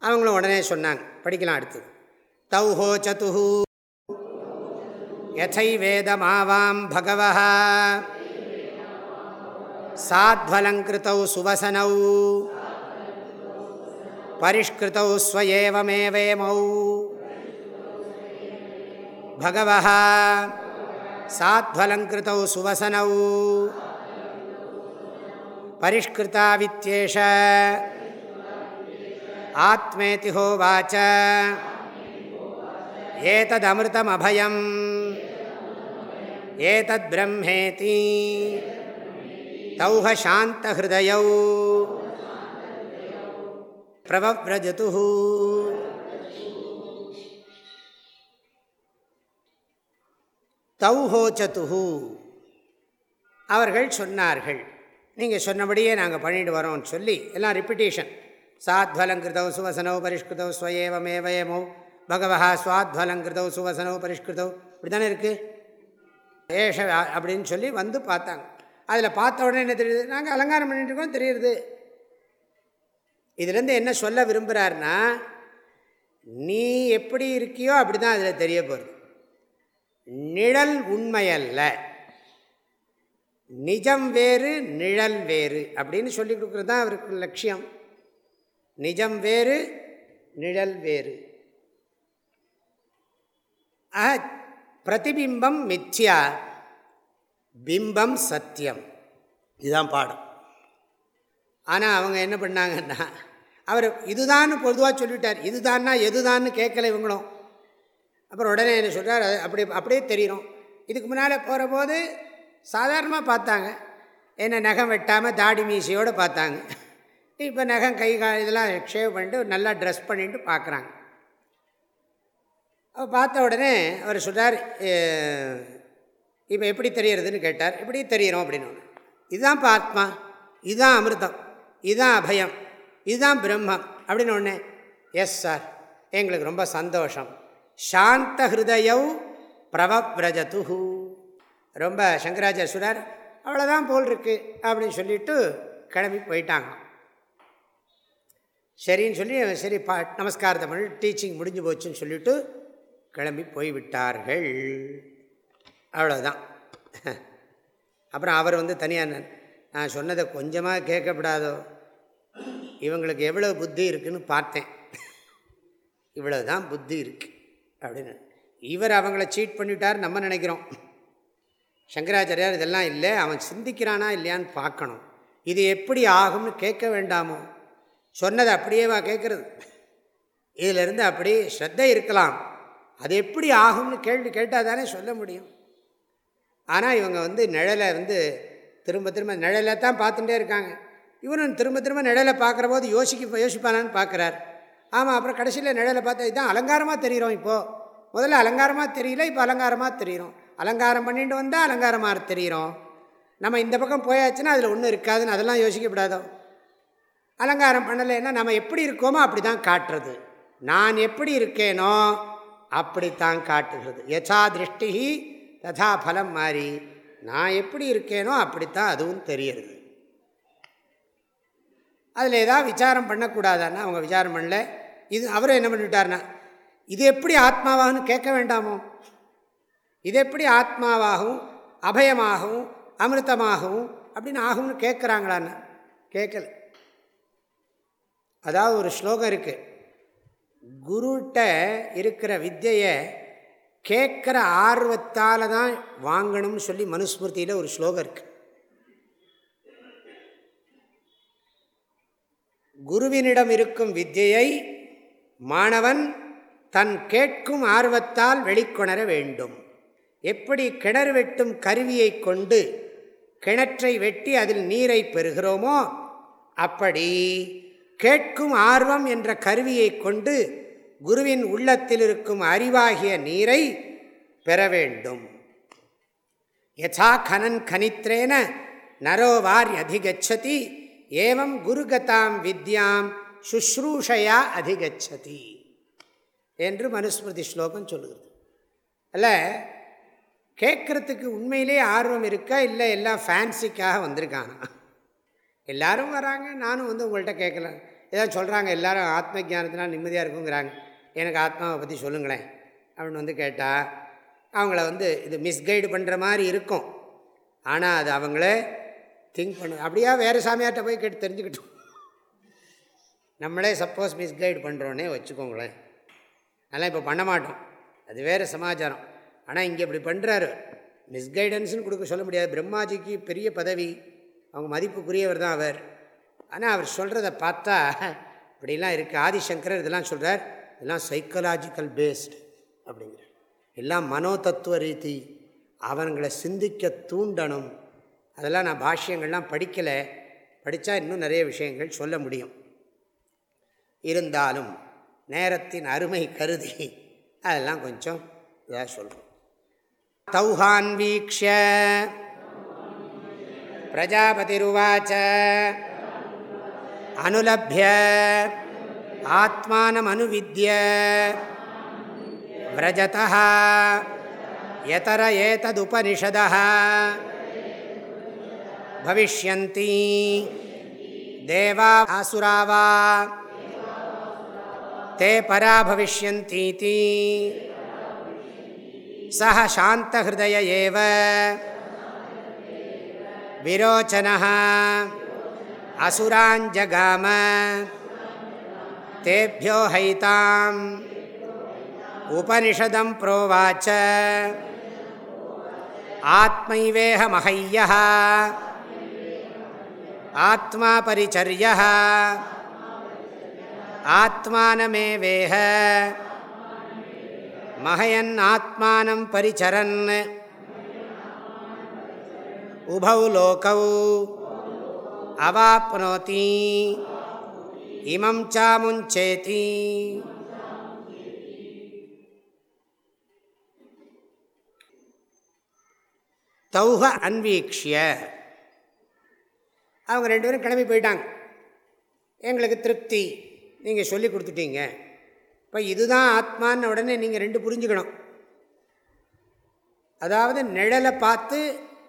அவங்களும் உடனே சொன்னாங்க. படிக்கலாம் அடுத்து தௌஹோ சதுஹு. यथैवेदमावां भगवः। साध्वलङ्कृतौ सुवसनौ। परिष्कृतौ स्वयेवमेवेमौ। भगवः। साध्वलङ्कृतौ सुवसनौ। परिष्कृतावित्येष। आत्मेति होवाच। एतदमृतमभयम्। ஏதத் பிரம்மேதி. தௌஹ சாந்த ஹிருதயௌ பிரபவிரஜது தௌஹோச்சது அவர்கள் சொன்னார்கள். நீங்கள் சொன்னபடியே நாங்கள் பண்ணிட்டு வரோம்னு சொல்லி எல்லாம் ரிப்பிட்டேஷன் சாத்வலங்கிருதௌ சுவசனோ பரிஷ்கிருதோ ஸ்வயேவமேவயமோ. பகவஹா சுவாத்வலங்கிருதௌ சுவசனோ பரிஷ்கிருதோ. இப்படி தானே இருக்குது ஏஷ அப்படின்னு சொல்லி வந்து பார்த்தாங்க. அதில் பார்த்த உடனே என்ன தெரியுது? நாங்கள் அலங்காரம் பண்ணிட்டு இருக்கோம் தெரியுது. இதுலேருந்து என்ன சொல்ல விரும்புகிறாருன்னா நீ எப்படி இருக்கியோ அப்படி தான் அதில் தெரிய போகிறது நிழல் உண்மையல்ல. நிஜம் வேறு நிழல் வேறு. அப்படின்னு சொல்லி கொடுக்குறது தான் அவருக்கு லட்சியம். நிஜம் வேறு நிழல் வேறு. ஆஹ் பிரதிபிம்பம் மித்யா பிம்பம் சத்தியம். இதுதான் பாடம். ஆனால் அவங்க என்ன பண்ணாங்கன்னா அவர் இதுதான்னு பொதுவாக சொல்லிட்டார். இதுதான்னா எதுதான்னு கேட்கல இவங்களும். அப்புறம் உடனே என்ன சொல்கிறார் அது அப்படி அப்படியே தெரியும். இதுக்கு முன்னால் போகிற போது சாதாரணமாக பார்த்தாங்க. என்ன நகம் வெட்டாமல் தாடி மீசையோடு பார்த்தாங்க. இப்போ நகம் கை கா இதெல்லாம் ஷேவ் பண்ணிட்டு நல்லா ட்ரெஸ் பண்ணிட்டு பார்க்குறாங்க. பார்த்த உடனே அவர் சொல்கிறார் இப்போ எப்படி தெரியறதுன்னு கேட்டார். எப்படி தெரியிறோம்? அப்படின்னு இதுதான் ஆத்மா இதுதான் அமிர்தம் இதுதான் அபயம் இதுதான் பிரம்மம் அப்படின்னு ஒன்று எஸ் சார் எங்களுக்கு ரொம்ப சந்தோஷம். சாந்த ஹிருதயௌ பிரவப்ரஜது ரொம்ப சங்கராச்சாரிய சொல்கிறார் அவ்வளோதான் போல் இருக்கு அப்படின்னு சொல்லிட்டு கிளம்பி போயிட்டாங்க. சரின்னு சொல்லி சரி பா நமஸ்காரத்தை பண்ணி டீச்சிங் முடிஞ்சு போச்சுன்னு சொல்லிவிட்டு கிளம்பி போய்விட்டார்கள். அவ்வளோதான் அப்புறம் அவர் வந்து தனியாக நான் சொன்னதை கொஞ்சமாக கேட்கப்படாதோ? இவங்களுக்கு எவ்வளோ புத்தி இருக்குதுன்னு பார்த்தேன். இவ்வளோ தான் புத்தி இருக்குது அப்படின்னு. இவர் அவங்கள சீட் பண்ணிட்டார் நம்ம நினைக்கிறோம். சங்கராச்சாரியார் இதெல்லாம் இல்லை அவன் சிந்திக்கிறானா இல்லையான்னு பார்க்கணும். இது எப்படி ஆகும்னு கேட்க வேண்டாமோ? சொன்னதை அப்படியேவா கேட்குறது? இதிலிருந்து அப்படி ஸ்ரத்தை இருக்கலாம். அது எப்படி ஆகும்னு கேள்வி கேட்டால் தானே சொல்ல முடியும். ஆனால் இவங்க வந்து நிழலை வந்து திரும்ப திரும்ப நிழலை தான் பார்த்துட்டே இருக்காங்க. இவரும் திரும்ப திரும்ப நிழலை பார்க்குற போது யோசிக்க யோசிப்பானான்னு பார்க்குறார். ஆமாம் அப்புறம் கடைசியில் நிழலை பார்த்தா இதுதான் அலங்காரமாக தெரிகிறோம் இப்போது முதல்ல அலங்காரமாக தெரியல இப்போ அலங்காரமாக தெரிகிறோம். அலங்காரம் பண்ணிட்டு வந்தால் அலங்காரமாக தெரிகிறோம். நம்ம இந்த பக்கம் போயாச்சுன்னா அதில் ஒன்றும் இருக்காதுன்னு அதெல்லாம் யோசிக்கப்படாதோ? அலங்காரம் பண்ணலைன்னா நம்ம எப்படி இருக்கோமோ அப்படி தான் காட்டுறது. நான் எப்படி இருக்கேனோ அப்படித்தான் காட்டுகிறது. யசா திருஷ்டி ததா பலம் மாறி நான் எப்படி இருக்கேனோ அப்படித்தான் அதுவும் தெரியுறது அதில் ஏதாவது விசாரம் பண்ணக்கூடாதான்னா அவங்க விசாரம் பண்ணல. இது அவரும் என்ன பண்ணிவிட்டார்னா இது எப்படி ஆத்மாவாகனு கேட்க வேண்டாமோ? இது எப்படி ஆத்மாவாகவும் அபயமாகவும் அமிர்தமாகவும் அப்படின்னு ஆகும்னு கேட்குறாங்களான்னு கேட்கல. அதாவது ஒரு ஸ்லோகம் இருக்குது குருட்ட இருக்கிற வித்தையை கேட்குற ஆர்வத்தால் தான் வாங்கணும்னு சொல்லி மனுஸ்மிருதியில் ஒரு ஸ்லோகம் இருக்கு. குருவினிடம் இருக்கும் வித்தியை மாணவன் தன் கேட்கும் ஆர்வத்தால் வெளிக்கொணர வேண்டும். எப்படி கிணறு வெட்டும் கருவியை கொண்டு கிணற்றை வெட்டி அதில் நீரை பெறுகிறோமோ அப்படி கேட்கும் ஆர்வம் என்ற கருவியை கொண்டு குருவின் உள்ளத்தில் இருக்கும் அறிவாகிய நீரை பெற வேண்டும். யசா கனன் கனித்ரேன நரோவார் அதிகச்சதி ஏவம் குருகதாம் வித்யாம் சுஷ்ரூஷையா அதிகச்சதி என்று மனுஸ்மிருதி ஸ்லோகம் சொல்லுகிறது. அல்ல கேட்குறதுக்கு உண்மையிலே ஆர்வம் இருக்கா? இல்லை எல்லாம் ஃபேன்சிக்காக வந்திருக்கானா? எல்லோரும் வராங்க நானும் வந்து உங்கள்கிட்ட கேட்கல. ஏதாவது சொல்கிறாங்க எல்லோரும் ஆத்ம ஜானத்தினால் நிம்மதியாக இருக்குங்கிறாங்க. எனக்கு ஆத்மாவை பற்றி சொல்லுங்களேன் அப்படின்னு வந்து கேட்டால் அவங்கள வந்து இது மிஸ்கைடு பண்ணுற மாதிரி இருக்கும். ஆனால் அது அவங்களே திங்க் பண்ணு அப்படியா வேறு சாமியார்கிட்ட போய் கேட்டு தெரிஞ்சுக்கிட்டோம் நம்மளே சப்போஸ் மிஸ்கைடு பண்ணுறோன்னே வச்சுக்கோங்களேன். அதெல்லாம் இப்போ பண்ண மாட்டோம். அது வேறு சமாச்சாரம். ஆனால் இங்கே இப்படி பண்ணுறாரு மிஸ்கைடன்ஸ்னு கொடுக்க சொல்ல முடியாது. பிரம்மாஜிக்கு பெரிய பதவி. அவங்க மதிப்புக்குரியவர் தான் அவர். ஆனால் அவர் சொல்கிறத பார்த்தா இப்படிலாம் இருக்குது ஆதிசங்கரர் இதெல்லாம் சொல்கிறார் இதெல்லாம் சைக்கலாஜிக்கல் பேஸ்டு அப்படிங்கிறார். எல்லாம் மனோ தத்துவ ரீதி அவங்களை சிந்திக்க தூண்டணும். அதெல்லாம் நான் பாஷ்யங்கள்லாம் படிக்கலை. படித்தா இன்னும் நிறைய விஷயங்கள் சொல்ல முடியும். இருந்தாலும் நேரத்தின் அருமை கருதி அதெல்லாம் கொஞ்சம் இதாக சொல்கிறோம் தௌஹான் வீக்ஷ प्रजापतिरुवाच। अनुलभ्य। आत्मानमनुविद्य। व्रजतः। यतर एतदुपनिषदः। भविष्यन्ति। देवा आसुरा वा ते परा भविष्यन्तीति। सः शान्तहृदय एव। विरोचनः असुराञ्जगाम तेभ्यो हैताम्। उपनिषदं प्रोवाच। आत्मैवेहमहय्यः आत्मा परिचर्यः। आत्मानमेवेह। महयन्नात्मानं परिचरन्। உபௌ லோகௌ அவாப்னோதி இமம் சாமுஞ்சேதி தௌஹ அன்வீக்ஷிய அவங்க ரெண்டு பேரும் கிளம்பி போயிட்டாங்க. எங்களுக்கு திருப்தி. நீங்கள் சொல்லி கொடுத்துட்டீங்க. இப்போ இதுதான் ஆத்மான உடனே நீங்கள் ரெண்டு புரிஞ்சுக்கணும். அதாவது நிழலை பார்த்து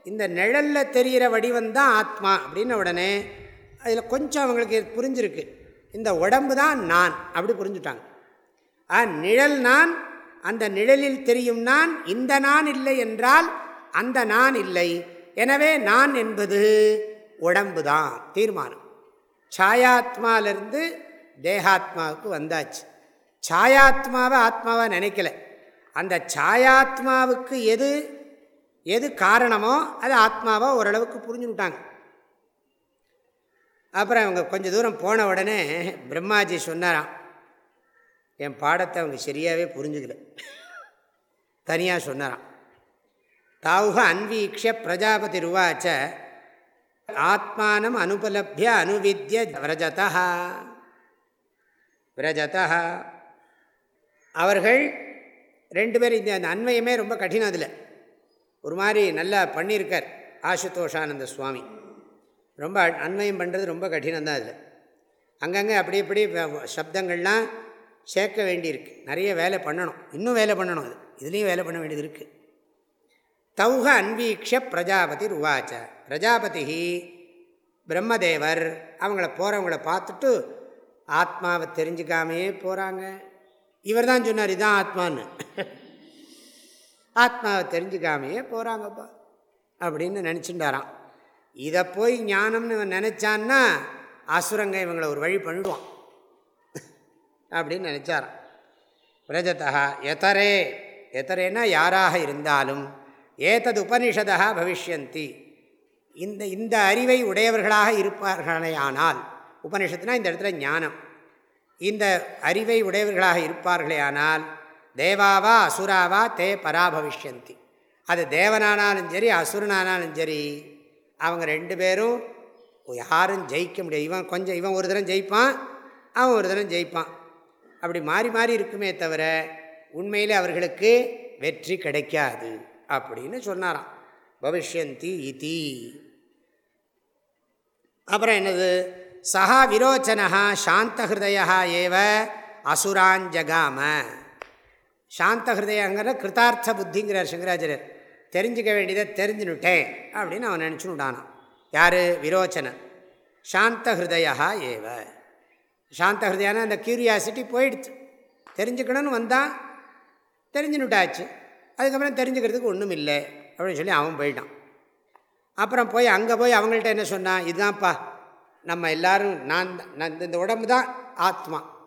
இந்த நிழலில் தெரிகிற வடிவம் தான் ஆத்மா அப்படின்ன உடனே அதில் கொஞ்சம் அவங்களுக்கு புரிஞ்சிருக்கு. இந்த உடம்பு தான் நான் அப்படி புரிஞ்சுட்டாங்க. ஆ நிழல் நான் அந்த நிழலில் தெரியும் நான் இந்த நான் இல்லை என்றால் அந்த நான் இல்லை. எனவே நான் என்பது உடம்பு தான் தீர்மானம். சாயாத்மாவிலிருந்து தேகாத்மாவுக்கு வந்தாச்சு. சாயாத்மாவை ஆத்மாவாக நினைக்கல. அந்த சாயாத்மாவுக்கு எது எது காரணமோ அது ஆத்மாவாக ஓரளவுக்கு புரிஞ்சுட்டாங்க அப்புறம் அவங்க கொஞ்சம் தூரம் போன உடனே பிரம்மாஜி சொன்னாராம் என் பாடத்தை அவங்க சரியாகவே புரிஞ்சுக்கல. தனியாக சொன்னாராம் தாவுக அன்வீக்ஷ பிரஜாபதி ருவாச்ச ஆத்மானம் அனுபலபிய அனுவித்ய விரஜதா விரஜதா அவர்கள் ரெண்டு பேரும் இந்த அந்த அன்வயமே ரொம்ப கடினம் அதில். ஒரு மாதிரி நல்லா பண்ணியிருக்கார் ஆசுதோஷானந்த சுவாமி. ரொம்ப அன்வயம் பண்ணுறது ரொம்ப கடினம் தான் அதில் அங்கங்கே அப்படி இப்படி சப்தங்கள்லாம் சேர்க்க வேண்டியிருக்கு. நிறைய வேலை பண்ணணும். இன்னும் வேலை பண்ணணும் அது. இதுலேயும் வேலை பண்ண வேண்டியது இருக்குது தௌஹ அன்வீக்ஷ பிரஜாபதி உவாச்ச பிரஜாபதி பிரம்மதேவர் அவங்கள போகிறவங்கள பார்த்துட்டு ஆத்மாவை தெரிஞ்சுக்காமையே போகிறாங்க இவர் தான் சொன்னார் இதுதான் ஆத்மான்னு. (laughs) ஆத்மாவை தெரிஞ்சுக்காமையே போகிறாங்கப்பா அப்படின்னு நினச்சிட்டாரான் இதை போய் ஞானம்னு நினச்சான்னா அசுரங்க இவங்களை ஒரு வழி பண்ணிடுவான் அப்படின்னு நினச்சாரான் பிரஜதா எத்தரே எத்தரேன்னா யாராக இருந்தாலும் ஏதது உபனிஷதா பவிஷ்யந்தி. இந்த இந்த அறிவை உடையவர்களாக இருப்பார்களே ஆனால் உபனிஷத்துனா இந்த இடத்துல ஞானம். இந்த அறிவை உடையவர்களாக இருப்பார்களே ஆனால் தேவாவா அசுராவா தே பராபவிஷ்யந்தி. அது தேவனானாலும் சரி அசுரனானாலும் சரி அவங்க ரெண்டு பேரும் யாரும் ஜெயிக்க முடியாது. இவன் கொஞ்சம் இவன் ஒரு தரம் ஜெயிப்பான் அவன் ஒரு தரம் ஜெயிப்பான். அப்படி மாறி மாறி இருக்குமே தவிர உண்மையில் அவர்களுக்கு வெற்றி கிடைக்காது அப்படின்னு சொன்னாராம். பவிஷ்யந்தி இதி. அப்புறம் என்னது? சஹா விரோச்சனா சாந்தஹிருதயா ஏவ அசுராஞ்சகாம. சாந்த ஹிருதயங்கிற கிருத்தார்த்த புத்திங்கிறார் சங்கராச்சாரியர். தெரிஞ்சுக்க வேண்டியதை தெரிஞ்சுனுட்டேன் அப்படின்னு அவன் நினச்சுனுட்டானான் யார்? விரோச்சனன். சாந்த ஹிருதயா ஏவ. சாந்தஹிருதயான அந்த கியூரியாசிட்டி போயிடுச்சு. தெரிஞ்சுக்கணும்னு வந்தான். தெரிஞ்சுனுட்டாச்சு. அதுக்கப்புறம் தெரிஞ்சுக்கிறதுக்கு ஒன்றும் இல்லை அப்படின்னு சொல்லி அவன் போயிட்டான். அப்புறம் போய் அங்கே போய் அவங்கள்ட்ட என்ன சொன்னான்? இதுதான்ப்பா நம்ம எல்லோரும் நான் நான் இந்த உடம்பு தான் ஆத்மா.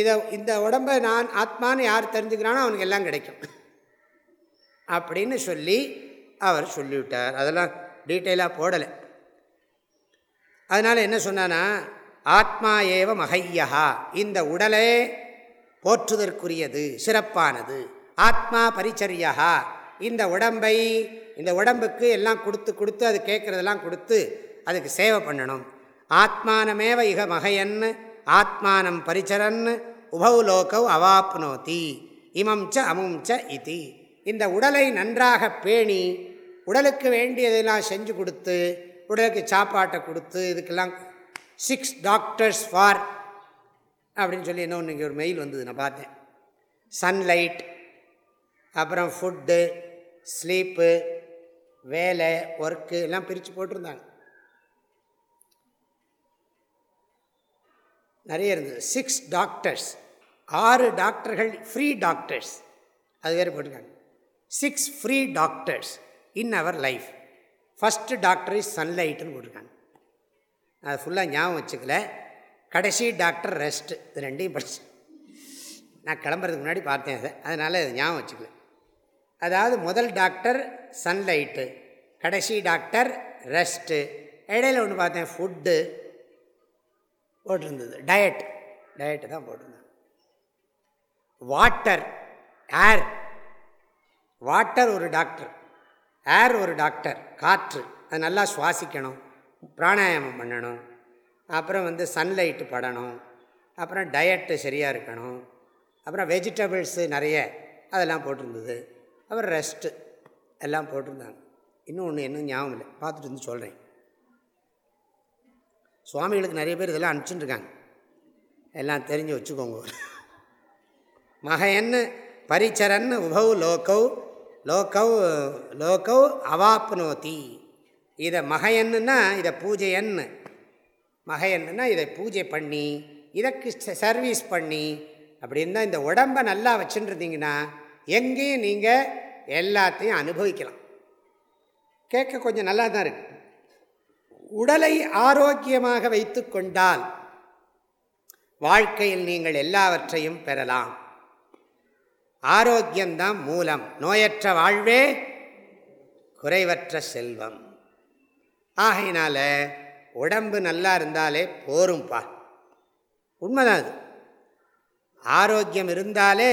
இதை இந்த உடம்பை நான் ஆத்மான்னு யார் தெரிஞ்சுக்கிறானோ அவனுக்கு எல்லாம் கிடைக்கும். அப்படின்னு சொல்லி அவர் சொல்லிவிட்டார். அதெல்லாம் டீட்டெயிலாக போடலை. அதனால் என்ன சொன்னான்னா ஆத்மா ஏவ மகையா இந்த உடலே போற்றுதற்குரியது சிறப்பானது. ஆத்மா பரிச்சரியா இந்த உடம்பை இந்த உடம்புக்கு எல்லாம் கொடுத்து கொடுத்து அது கேட்குறதெல்லாம் கொடுத்து அதுக்கு சேவை பண்ணணும். ஆத்மானமேவ இக மகையன்னு ஆத்மானம் பரிச்சரன் உபவு லோகவ் அவாப்னோதி. இமம் ச அமும் ச இதி. இந்த உடலை நன்றாக பேணி உடலுக்கு வேண்டியதெல்லாம் செஞ்சு கொடுத்து உடலுக்கு சாப்பாட்டை கொடுத்து இதுக்கெல்லாம் சிக்ஸ் டாக்டர்ஸ் ஃபார் அப்படின்னு சொல்லி இன்னொன்று இங்கே ஒரு மெயில் வந்தது நான் பார்த்தேன். சன்லைட் அப்புறம் ஃபுட்டு ஸ்லீப்பு வேலை ஒர்க்கு எல்லாம் பிரித்து போட்டிருந்தாங்க. நிறைய இருந்தது. சிக்ஸ் டாக்டர்ஸ் ஆறு டாக்டர்கள் ஃப்ரீ டாக்டர்ஸ் அது வேறு போட்டிருக்காங்க. Six free doctors in our life first doctor is சன்லைட்டுன்னு போட்டிருக்காங்க. அது ஃபுல்லாக ஞாபகம் வச்சுக்கல. கடைசி டாக்டர் ரெஸ்ட்டு இது ரெண்டையும் படிச்சு நான் கிளம்புறதுக்கு முன்னாடி பார்த்தேன் அதை. அதனால் அது ஞாபகம் வச்சுக்கல. அதாவது முதல் டாக்டர் சன்லைட்டு கடைசி டாக்டர் ரெஸ்ட்டு இடையில ஒன்று பார்த்தேன் ஃபுட்டு போட்டிருந்தது. டயட் டயட்டு தான் போட்டிருந்தேன் வாட்டர் ஏர் வாட்டர் ஒரு டாக்டர் ஏர் ஒரு டாக்டர் காற்று. அது நல்லா சுவாசிக்கணும். பிராணாயாமம் பண்ணணும். அப்புறம் வந்து சன்லைட்டு படணும். அப்புறம் டயட்டு சரியாக இருக்கணும். அப்புறம் வெஜிடபிள்ஸு நிறைய அதெல்லாம் போட்டிருந்தது. அப்புறம் ரெஸ்ட்டு எல்லாம் போட்டிருந்தாங்க. இன்னும் ஒன்று இன்னும் ஞாபகம் இல்லை. பார்த்துட்டு வந்து சொல்கிறேன் சுவாமிகளுக்கு நிறைய பேர் இதெல்லாம் அனுப்பிச்சுட்டுருக்காங்க. எல்லாம் தெரிஞ்சு வச்சுக்கோங்க. மகையன்னு பரிச்சரன் உபௌ லோக்கவ் லோக்கவ் லோக்கவ் அவாப்னோதி. இதை மகையன்னுன்னா இதை பூஜையன்னு. மகையன்னுனா இதை பூஜை பண்ணி இதற்கு சர்வீஸ் பண்ணி அப்படின்னு தான் இந்த உடம்பை நல்லா வச்சுருந்தீங்கன்னா எங்கேயும் நீங்கள் எல்லாத்தையும் அனுபவிக்கலாம். கேட்க கொஞ்சம் நல்லா தான் இருக்குது உடலை ஆரோக்கியமாக வைத்து கொண்டால் வாழ்க்கையில் நீங்கள் எல்லாவற்றையும் பெறலாம். ஆரோக்கியம்தான் மூலம். நோயற்ற வாழ்வே குறைவற்ற செல்வம். ஆகையினால உடம்பு நல்லா இருந்தாலே போரும்பா. உண்மைதான் அது. ஆரோக்கியம் இருந்தாலே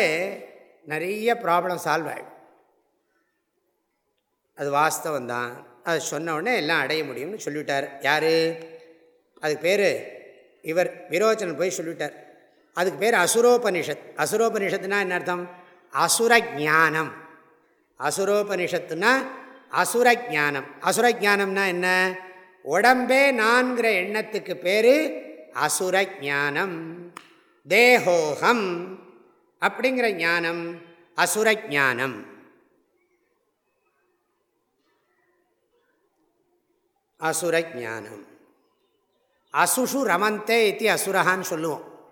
நிறைய ப்ராப்ளம் சால்வ் ஆகிடும் அது வாஸ்தவம் தான் அது சொன்ன உடனே எல்லாம் அடைய முடியும்னு சொல்லிவிட்டார். யார்? அதுக்கு பேர் இவர் விரோச்சனன் போய் சொல்லிவிட்டார். அதுக்கு பேர் அசுரோபனிஷத். அசுரோபனிஷத்துனா என்ன அர்த்தம்? அசுர ஜானம் அசுரோபனிஷத்துனா அசுர ஜானம் அசுர ஜானம்னா என்ன? உடம்பே நான்கிற எண்ணத்துக்கு பேர் அசுர ஜானம் தேகோகம் அப்படிங்கிற ஞானம் அசுர ஜானம் அசுர ஜானம் அசுஷு ரமந்தே இது அசுரஹான்னு சொல்லுவோம்.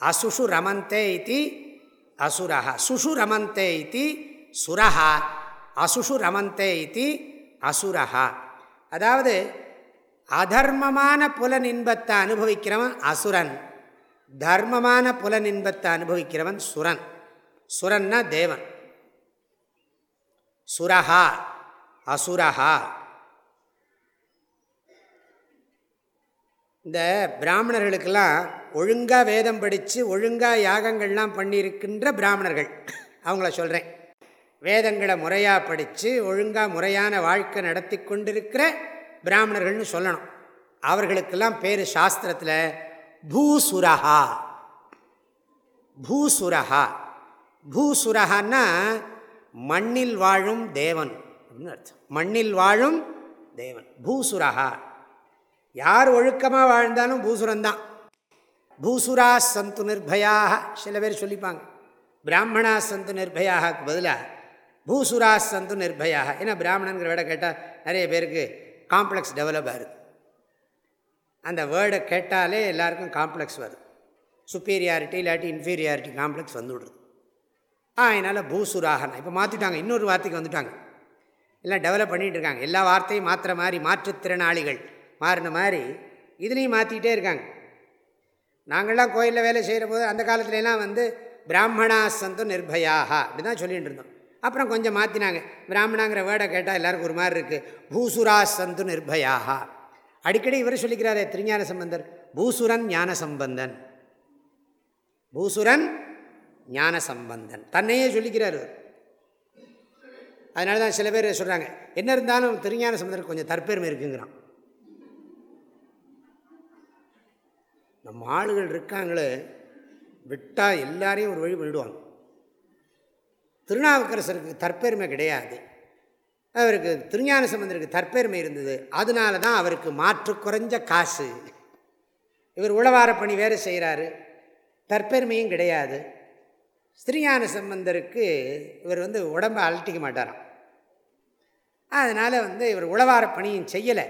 அசுஷு ரமந்தே இது அசுரஹா. சுஷு ரமந்தே இது சுரஹா. அசுஷு ரமந்தே இது அசுரஹா. அதாவது அதர்மமான புலன் இன்பத்தை அனுபவிக்கிறவன் அசுரன். தர்மமான புலன் இன்பத்தை அனுபவிக்கிறவன் சுரன். சுரன்னா தேவன். சுரஹா. அசுரஹா. இந்த பிராமணர்களுக்கெல்லாம் ஒழுங்காக வேதம் படித்து ஒழுங்காக யாகங்கள்லாம் பண்ணியிருக்கின்ற பிராமணர்கள். அவங்கள சொல்கிறேன் வேதங்களை முறையாக படித்து ஒழுங்காக முறையான வாழ்க்கை நடத்தி கொண்டிருக்கிற பிராமணர்கள்னு சொல்லணும். அவர்களுக்கெல்லாம் பேர் சாஸ்திரத்தில் பூசுரஹா. பூசுரஹா. பூசுரஹான்னா மண்ணில் வாழும் தேவன் அப்படின்னு அர்த்தம். மண்ணில் வாழும் தேவன். பூசுரஹா. யார் ஒழுக்கமாக வாழ்ந்தாலும் பூசுரந்தான் பூசுரா சந்து நிர்பயாக சில பேர் சொல்லிப்பாங்க. பிராமணா சந்து நிர்பயாக்கு பதிலாக பூசுரா சந்து நிர்பயாக. ஏன்னா பிராமணங்கிற விட கேட்டால் நிறைய பேருக்கு காம்ப்ளெக்ஸ் டெவலப் ஆகுது அந்த வேர்டை கேட்டாலே எல்லாருக்கும் காம்ப்ளெக்ஸ் வருது சுப்பீரியாரிட்டி இல்லாட்டி இன்ஃபீரியாரிட்டி காம்ப்ளெக்ஸ் வந்துவிடுது ஆ அதனால் பூசுராகனா. இப்போ மாற்றிட்டாங்க இன்னொரு வார்த்தைக்கு வந்துட்டாங்க. எல்லாம் டெவலப் பண்ணிகிட்டு இருக்காங்க. எல்லா வார்த்தையும் மாற்றுற மாதிரி மாற்றுத்திறனாளிகள். மாறின மாதிரி இதுலேயும் மாற்றிக்கிட்டே இருக்காங்க. நாங்கள்லாம் கோயிலில் வேலை செய்கிற போது அந்த காலத்துலலாம் வந்து பிராமணா சந்து நிர்பயாக அப்படி தான் சொல்லிகிட்டு இருந்தோம். அப்புறம் கொஞ்சம் மாற்றினாங்க பிராமணாங்கிற வேர்டை கேட்டால் எல்லாருக்கும் ஒரு மாதிரி இருக்குது பூசுரா சந்து நிர்பயாக அடிக்கடி இவர் சொல்லிக்கிறாரே திருஞான சம்பந்தர் பூசுரன் ஞான சம்பந்தன். பூசுரன் ஞான சம்பந்தன். தன்னையே சொல்லிக்கிறார் அதனால தான் சில பேர் சொல்கிறாங்க என்ன இருந்தாலும் திருஞான சம்பந்தருக்கு கொஞ்சம் தற்பெருமை இருக்குங்கிறான். நம்ம ஆளுகள் இருக்காங்களே விட்டால் எல்லாரையும் ஒரு வழி விடுவாங்க திருநாவுக்கரசருக்கு தற்பெருமை கிடையாது. அவருக்கு திருஞான சம்பந்தருக்கு தற்பெருமை இருந்தது. அதனால தான் அவருக்கு மாற்று குறைஞ்ச காசு. இவர் உழவார பணி வேறு செய்கிறாரு. தற்பெருமையும் கிடையாது. ஸ்ரீஞான சம்பந்தருக்கு இவர் வந்து உடம்பை அலட்டிக்க மாட்டாராம். அதனால் வந்து இவர் உழவார பணியும் செய்யலை.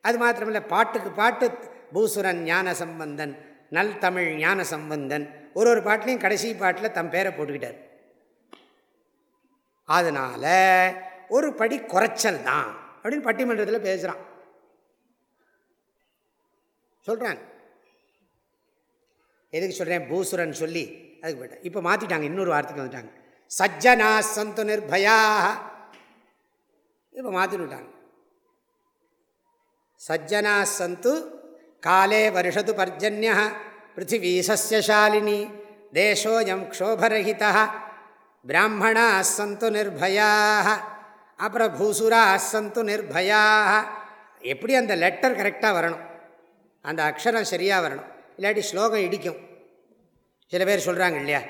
அது மாத்திரமில்லை பாட்டுக்கு பாட்டு பூசுரன் ஞான சம்பந்தன் நல் தமிழ் ஞான சம்பந்தன். ஒரு ஒரு பாட்டிலையும் கடைசி பாட்டில் தம் பேரை போட்டுக்கிட்டார். அதனால் ஒரு படி குறைச்சல் தான் அப்படின்னு பட்டிமன்றத்தில் பேசுகிறான் சொல்கிறான் எதுக்கு சொல்கிறேன் பூசுரன் சொல்லி அதுக்கு போயிட்டேன் இப்போ மாற்றிட்டாங்க இன்னொரு வார்த்தைக்கு வந்துட்டாங்க. சஜ்ஜனா சந்து நிர்பயா. இப்போ மாற்றிவிட்டாங்க சஜ்ஜனா சந்து காலே வருஷது பர்ஜன்ய பிருத்திவி சசியசாலினி தேசோயம் க்ஷோபரஹிதா பிராமணா சந்து நிர்பயாக அப்புறம் பூசுரா சந்து நிர்பயாக எப்படி அந்த லெட்டர் கரெக்டாக வரணும்? அந்த அக்ஷரம் சரியாக வரணும்? இல்லாட்டி ஸ்லோகம் இடிக்கும். சில பேர் சொல்கிறாங்க இல்லையா?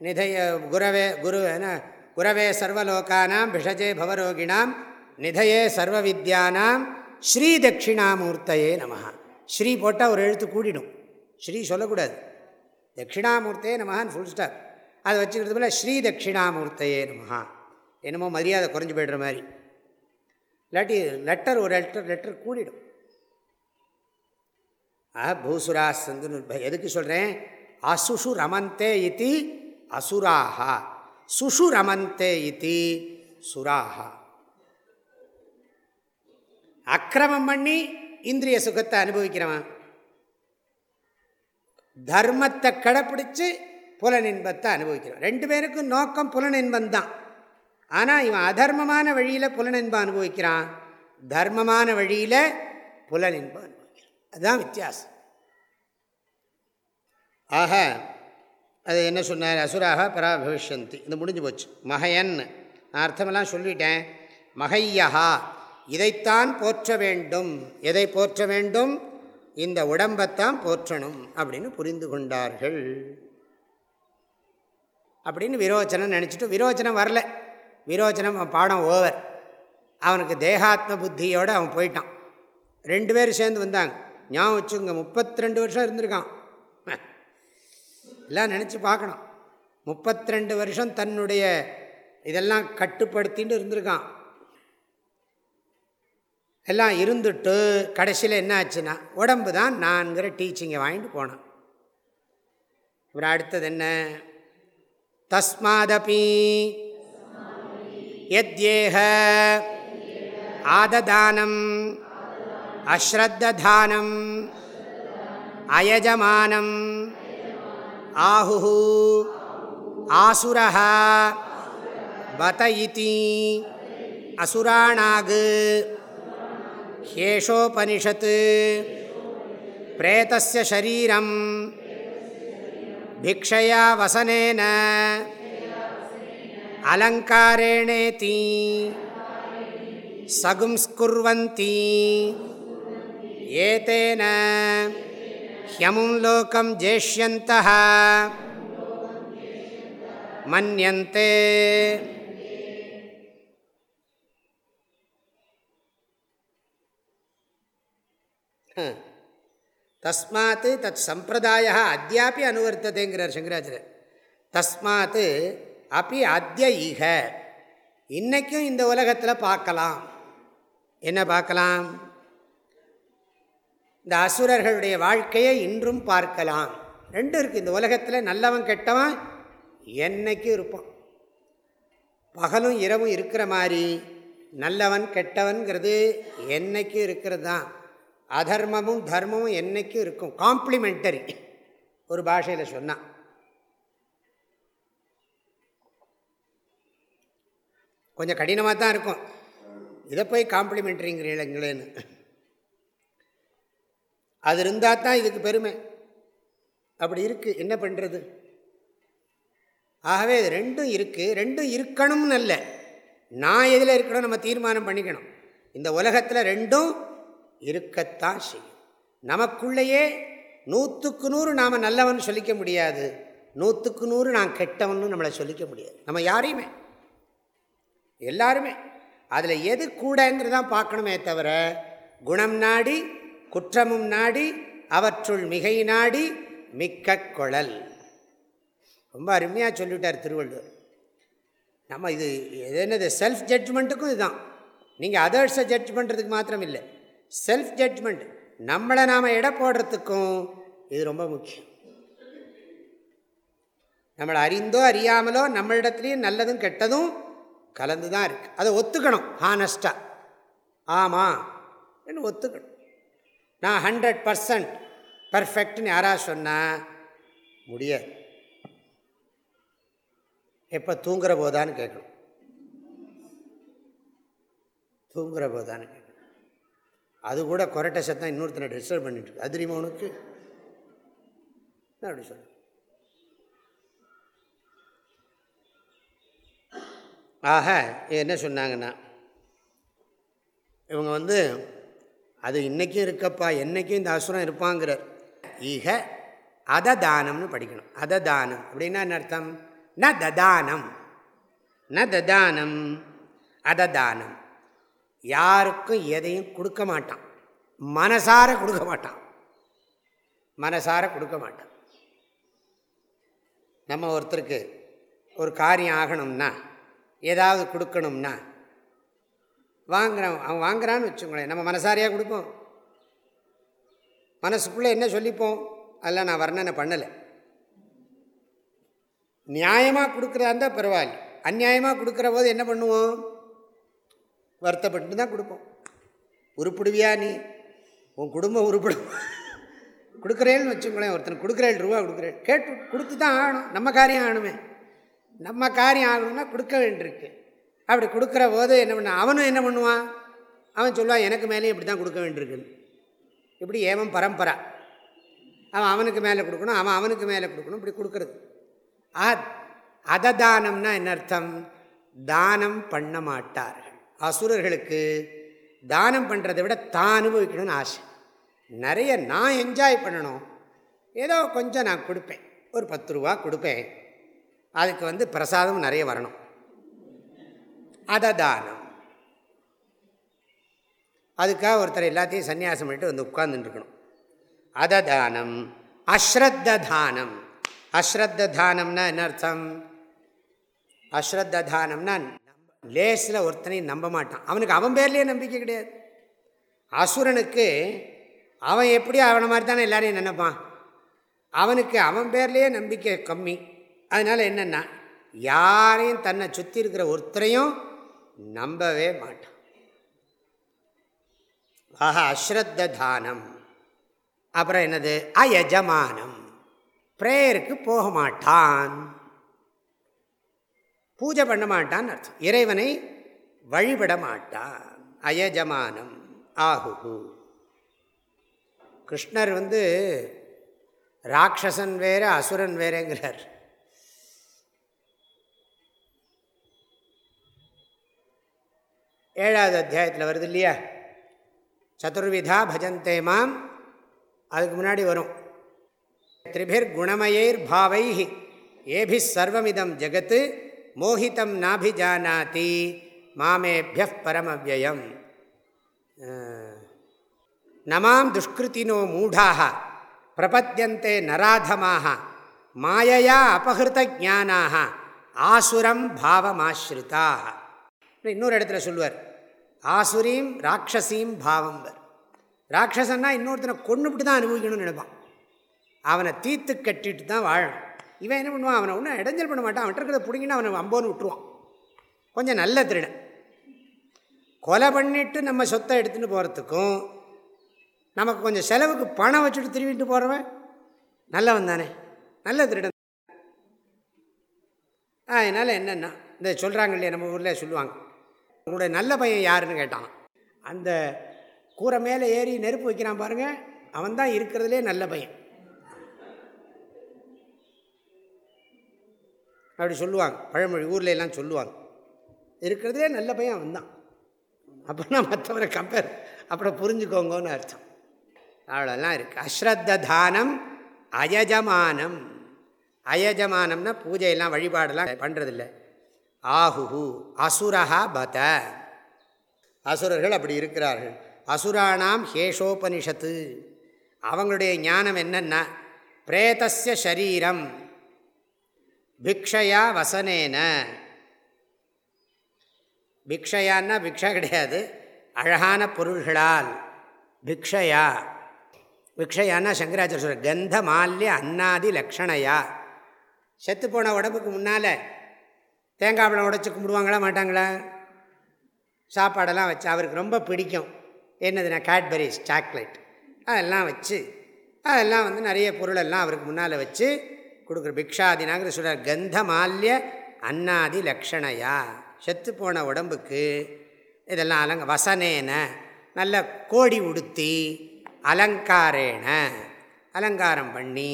நிதய குரவே குரு என்ன? குரவே சர்வலோகானாம் பிஷஜே பவரோகிணாம் நிதயே சர்வ வித்யானாம் ஸ்ரீதட்சிணாமூர்த்தையே நமகா ஸ்ரீ போட்டால் ஒரு எழுத்து கூடிடும். ஸ்ரீ சொல்லக்கூடாது. தட்சிணாமூர்த்தையே நமஹான் ஃபுல் ஸ்டாப் அதை வச்சுக்கிறது போல ஸ்ரீ தட்சிணாமூர்த்தையே நமஹா. என்னமோ மரியாதை குறைஞ்சி போய்டுற மாதிரி. இல்லாட்டி லெட்டர் ஒரு லெட்டர் லெட்டர் கூடிடும். ஆ பூசுரா சந்து எதுக்கு சொல்கிறேன் அசுஷு ரமந்தே இத்தி அசுராஹா. சுஷு ரமந்தே இத்தி சுராஹா. அக்கிரமம் பண்ணி இந்திரிய சுகத்தை அனுபவிக்கிறவன். தர்மத்தை கடைப்பிடிச்சு புலனின்பத்தை அனுபவிக்கிறான் ரெண்டு பேருக்கும் நோக்கம் புலனின்பந்தான் ஆனால் இவன் அதர்மமான வழியில் புலனின்பம் அனுபவிக்கிறான். தர்மமான வழியில் புலனின்பம் அனுபவிக்கிறான். அதுதான் வித்தியாசம். ஆக அது என்ன சொன்னார்? அசுராக பராபவிஷந்தி இது முடிஞ்சு போச்சு. மகையன் நான் அர்த்தமெல்லாம் சொல்லிட்டேன். மகையா இதைத்தான் போற்ற வேண்டும். எதை போற்ற வேண்டும்? இந்த உடம்பைத்தான் போற்றணும் அப்படின்னு புரிந்து கொண்டார்கள். அப்படின்னு விரோச்சனம் நினச்சிட்டு விரோச்சனம் வரல. விரோச்சனம் பாடம் ஓவர். அவனுக்கு தேகாத்ம புத்தியோடு அவன் போயிட்டான். ரெண்டு பேரும் சேர்ந்து வந்தாங்க. ஞாபகம் வச்சுங்க முப்பத்தி ரெண்டு வருஷம் இருந்திருக்கான். எல்லாம் நினச்சி பார்க்கணும். முப்பத்தி ரெண்டு வருஷம் தன்னுடைய இதெல்லாம் கட்டுப்படுத்தின்னு இருந்திருக்கான். எல்லாம் இருந்துட்டு கடைசியில் என்ன ஆச்சுன்னா உடம்பு தான் நான்கிற டீச்சிங்கை வாங்கிட்டு போனான். அப்புறம் அடுத்தது என்ன? தஸ்மாதபி எத்யேக ஆததானம் அஸ்ரத்ததானம் அயஜமானம் ஆஹு ஆசுரः பத இதி அசுராணாகு ஹேஷோபனிஷத் பிரேதஸ்ய சரீரம் பிக்ஷயா வசனேன அலங்காரேணேதி சகும்ஸ்குர்வந்தி ஏதேன ஹியமும் லோகம் ஜேஷ்யந்த மன்யந்தே தஸ்மாத்து தத் சம்பிரதாய அத்தியாப்பி அனுவர்த்ததேங்கிறார் சங்கராச்சாரியர் தஸ்மாத் அப்பி அத்திய ஈக இன்றைக்கும் இந்த உலகத்தில் பார்க்கலாம். என்ன பார்க்கலாம்? இந்த அசுரர்களுடைய வாழ்க்கையை இன்றும் பார்க்கலாம். ரெண்டும் இருக்குது இந்த உலகத்தில் நல்லவன் கெட்டவன் என்னைக்கும் இருப்பான். பகலும் இரவும் இருக்கிற மாதிரி நல்லவன் கெட்டவன்கிறது என்னைக்கும் இருக்கிறது தான். அதர்மமும் தர்மமும் என்றைக்கும் இருக்கும். காம்ப்ளிமெண்டரி ஒரு பாஷையில் சொன்னான் கொஞ்சம் கடினமாக தான் இருக்கும். இதை போய் காம்ப்ளிமெண்ட்ரிங்கிறீங்களேன்னு அது இருந்தால் தான் இதுக்கு பெருமை. அப்படி இருக்குது என்ன பண்ணுறது ஆகவே இது ரெண்டும் இருக்குது ரெண்டும் இருக்கணும்னு அல்ல. நான் எதில் இருக்கணும் நம்ம தீர்மானம் பண்ணிக்கணும். இந்த உலகத்தில் ரெண்டும் இருக்கத்தான் செய்யும். நமக்குள்ளேயே நூற்றுக்கு நூறு நாம் நல்லவன் சொல்லிக்க முடியாது. நூற்றுக்கு நூறு நான் கெட்டவன் நம்மளை சொல்லிக்க முடியாது. நம்ம யாரையுமே. எல்லாருமே. அதில் எது கூடங்கிறதான் பார்க்கணுமே தவிர குணம் நாடி குற்றமும் நாடி அவற்றுள் மிகை நாடி மிக்க குழல். ரொம்ப அருமையாக சொல்லிவிட்டார் திருவள்ளுவர். நம்ம இது எது என்னது செல்ஃப் ஜட்ஜ்மெண்ட்டுக்கும் இதுதான். நீங்கள் அதர்ஸை ஜட்ஜ் பண்ணுறதுக்கு மாத்திரம் இல்லை. செல்ஃப் ஜட்ஜ்மெண்ட் நம்மளை நாம் எடை போடுறதுக்கும் இது ரொம்ப முக்கியம். நம்மளை அறிந்தோ அறியாமலோ நம்மளிடத்துலேயும் நல்லதும் கெட்டதும் கலந்து தான் இருக்குது அதை ஒத்துக்கணும் ஹானஸ்டாக ஆமாம் என்று ஒத்துக்கணும்? நான் ஹண்ட்ரட் பர்சன்ட் பர்ஃபெக்ட்னு யாராக சொன்னால் முடியாது. எப்போ தூங்குற போதான்னு கேட்கணும். தூங்குற போதான்னு அது கூட கொரட்டை சத்தம் இன்னொருத்தனை டிஸ்டர்ப் பண்ணிட்டு அது தெரியுமா உனக்கு? அப்படி சொல்ல ஆக என்ன சொன்னாங்கன்னா இவங்க வந்து அது இன்றைக்கும் இருக்கப்பா என்றைக்கும் இந்த அசுரம் இருப்பாங்கிறார். ஈக அததானம்னு படிக்கணும். அததானம். அப்படின்னா என்ன அர்த்தம்? ந ததானம் ந ததானம் அததானம். யாருக்கும் எதையும் கொடுக்க மாட்டான். மனசார கொடுக்க மாட்டான். மனசார கொடுக்க மாட்டான். நம்ம ஒருத்தருக்கு ஒரு காரியம் ஆகணும்னா ஏதாவது கொடுக்கணும்னா வாங்குறான் அவன் வாங்குறான்னு வச்சுக்கோங்களேன் நம்ம மனசாரியாக கொடுப்போம். மனசுக்குள்ளே என்ன சொல்லிப்போம்? அதெல்லாம் நான் வர்ணனை பண்ணலை. நியாயமாக கொடுக்குறதா இருந்தால் பரவாயில்ல. அந்நியாயமாக கொடுக்குற போது என்ன பண்ணுவோம்? வருத்தப்பட்டு தான் கொடுப்போம். உருப்பிடுவியா நீ? உன் குடும்பம் உருப்பிடும். கொடுக்குறேன்னு வச்சுக்கோங்களேன் ஒருத்தன் கொடுக்குறேன் ரூபா கொடுக்குறேன். கேட்டு கொடுத்து தான் ஆகணும். நம்ம காரியம் ஆகணுமே. நம்ம காரியம் ஆகணும்னா கொடுக்க வேண்டியிருக்கு. அப்படி கொடுக்குற போது என்ன பண்ண அவனும் என்ன பண்ணுவான்? அவன் சொல்லுவான் எனக்கு மேலேயும் இப்படி தான் கொடுக்க வேண்டியிருக்குன்னு இப்படி ஏவம் பரம்பரா. அவன் அவனுக்கு மேலே கொடுக்கணும் அவன் அவனுக்கு மேலே கொடுக்கணும் இப்படி கொடுக்குறது. ஆ அததானம்னா என்ன அர்த்தம்? தானம் பண்ண மாட்டார். அசுரர்களுக்கு தானம் பண்ணுறதை விட தான் அனுபவிக்கணும்னு ஆசை. நிறைய நான் என்ஜாய் பண்ணணும். ஏதோ கொஞ்சம் நான் கொடுப்பேன். ஒரு பத்து ரூபா கொடுப்பேன். அதுக்கு வந்து பிரசாதம் நிறைய வரணும். அதை தானம். அதுக்காக ஒருத்தர் எல்லாத்தையும் சன்னியாசம் பண்ணிட்டு வந்து உட்கார்ந்துட்டுருக்கணும் அததானம் அஸ்ரத்த தானம். அஸ்ரத்த தானம்னா என்ன அர்த்தம்? அஸ்ரத்த தானம்னா லேஸில் ஒருத்தனையும் நம்ப மாட்டான். அவனுக்கு அவன் பேர்லேயே நம்பிக்கை கிடையாது. அசுரனுக்கு அவன் எப்படியோ அவனை மாதிரி தானே எல்லாரையும் நினைப்பான். அவனுக்கு அவன் பேர்லேயே நம்பிக்கை கம்மி. அதனால் என்னென்னா யாரையும் தன்னை சுற்றி இருக்கிற ஒருத்தரையும் நம்பவே மாட்டான். ஆக அஸ்ரத்த தானம். அப்புறம் என்னது? அயஜமானம். ப்ரேயருக்கு போக மாட்டான். பூஜை பண்ண மாட்டான்னு அர்த்தம். இறைவனை வழிபட மாட்டான். அயஜமானம் ஆகுகு. கிருஷ்ணர் வந்து ராட்சசன் வேறு அசுரன் வேறேங்கிறார். ஏழாவது அத்தியாயத்தில் வருது இல்லையா? சதுர்விதா பஜந்தே மாம். அதுக்கு முன்னாடி வரும். திரிபிர் குணமயைர் பாவை ஏபி சர்வமிதம் ஜகத்து. மோஹிதம் நாபிஜானாதி மாமேபிய பரமவியம் நமாம் துஷ்கிருத்தினோ மூடாக பிரபத்தியந்தே நராதமாக மாயையா அபகிருத ஜானாக ஆசுரம் பாவமாஸ்ரிதாக இன்னொரு இடத்துல சொல்லுவார் ஆசுரீம் ராட்சசீம் பாவம் ராட்சசன்னா இன்னொருத்தனை கொண்டுபிட்டு தான் அனுபவிக்கணும்னு நினைப்பான். அவனை தீத்து கட்டிட்டு தான் வாழணும். இவன் என்ன பண்ணுவான்? அவனை ஒன்றும் இடைஞ்சல் பண்ண மாட்டான். அவன் இருக்கிறத பிடிங்கினா அவனை அம்போன்னு விட்டுருவான். கொஞ்சம் நல்ல திருடன். கொலை பண்ணிவிட்டு நம்ம சொத்தை எடுத்துகிட்டு போகிறதுக்கும் நமக்கு கொஞ்சம் செலவுக்கு பணம் வச்சுட்டு திருவிட்டு போகிறவன் நல்லவன் தானே. நல்ல திருடன். அதனால் என்னென்னா இந்த சொல்கிறாங்க இல்லையா நம்ம ஊரில் சொல்லுவாங்க. உங்களுடைய நல்ல பையன் யாருன்னு கேட்டான். அந்த கூரை மேலே ஏறி நெருப்பு வைக்கிறான் பாருங்கள் அவன் தான் இருக்கிறதுலே நல்ல பையன். அப்படி சொல்லுவாங்க. பழமொழி ஊரில் எல்லாம் சொல்லுவாங்க. இருக்கிறதுலே நல்ல பையன் வந்தான் தான் மற்றவரை கம்பேர் அப்புறம் புரிஞ்சுக்கோங்கன்னு அர்த்தம். அவ்வளோலாம் இருக்குது அஸ்ரத்த தானம் அயஜமானம். அயஜமானம்னா பூஜையெல்லாம் வழிபாடெல்லாம் பண்ணுறதில்ல ஆஹுஹு அசுரஹா பத. அசுரர்கள் அப்படி இருக்கிறார்கள். அசுராணாம் ஹேஷோபனிஷத்து. அவங்களுடைய ஞானம் என்னென்னா பிரேதஸ்ய பிக்ஷையா வசனேன. பிக்ஷையான்னா பிக்ஷா கிடையாது. அழகான பொருள்களால். பிக்ஷையா. பிக்ஷையானா சங்கராச்சாரிய சொல்ற கந்த மால்ய அன்னாதி லக்ஷணையா. செத்து போன உடம்புக்கு முன்னால் தேங்காய் பழம் உடச்சி கும்பிடுவாங்களா மாட்டாங்களா? சாப்பாடெல்லாம் வச்சு அவருக்கு ரொம்ப பிடிக்கும். என்னதுன்னா கேட்பரிஸ் சாக்லேட். அதெல்லாம் வச்சு அதெல்லாம் வந்து நிறைய பொருளெல்லாம் அவருக்கு முன்னால் வச்சு கொடுக்குற பிக்ஷாதினாங்கிற சொல்கிறார் கந்த மால்ய அன்னாதி லக்ஷணையா. செத்து போன உடம்புக்கு இதெல்லாம் அலங்க வசனேன நல்ல கோடி உடுத்தி அலங்காரேன அலங்காரம் பண்ணி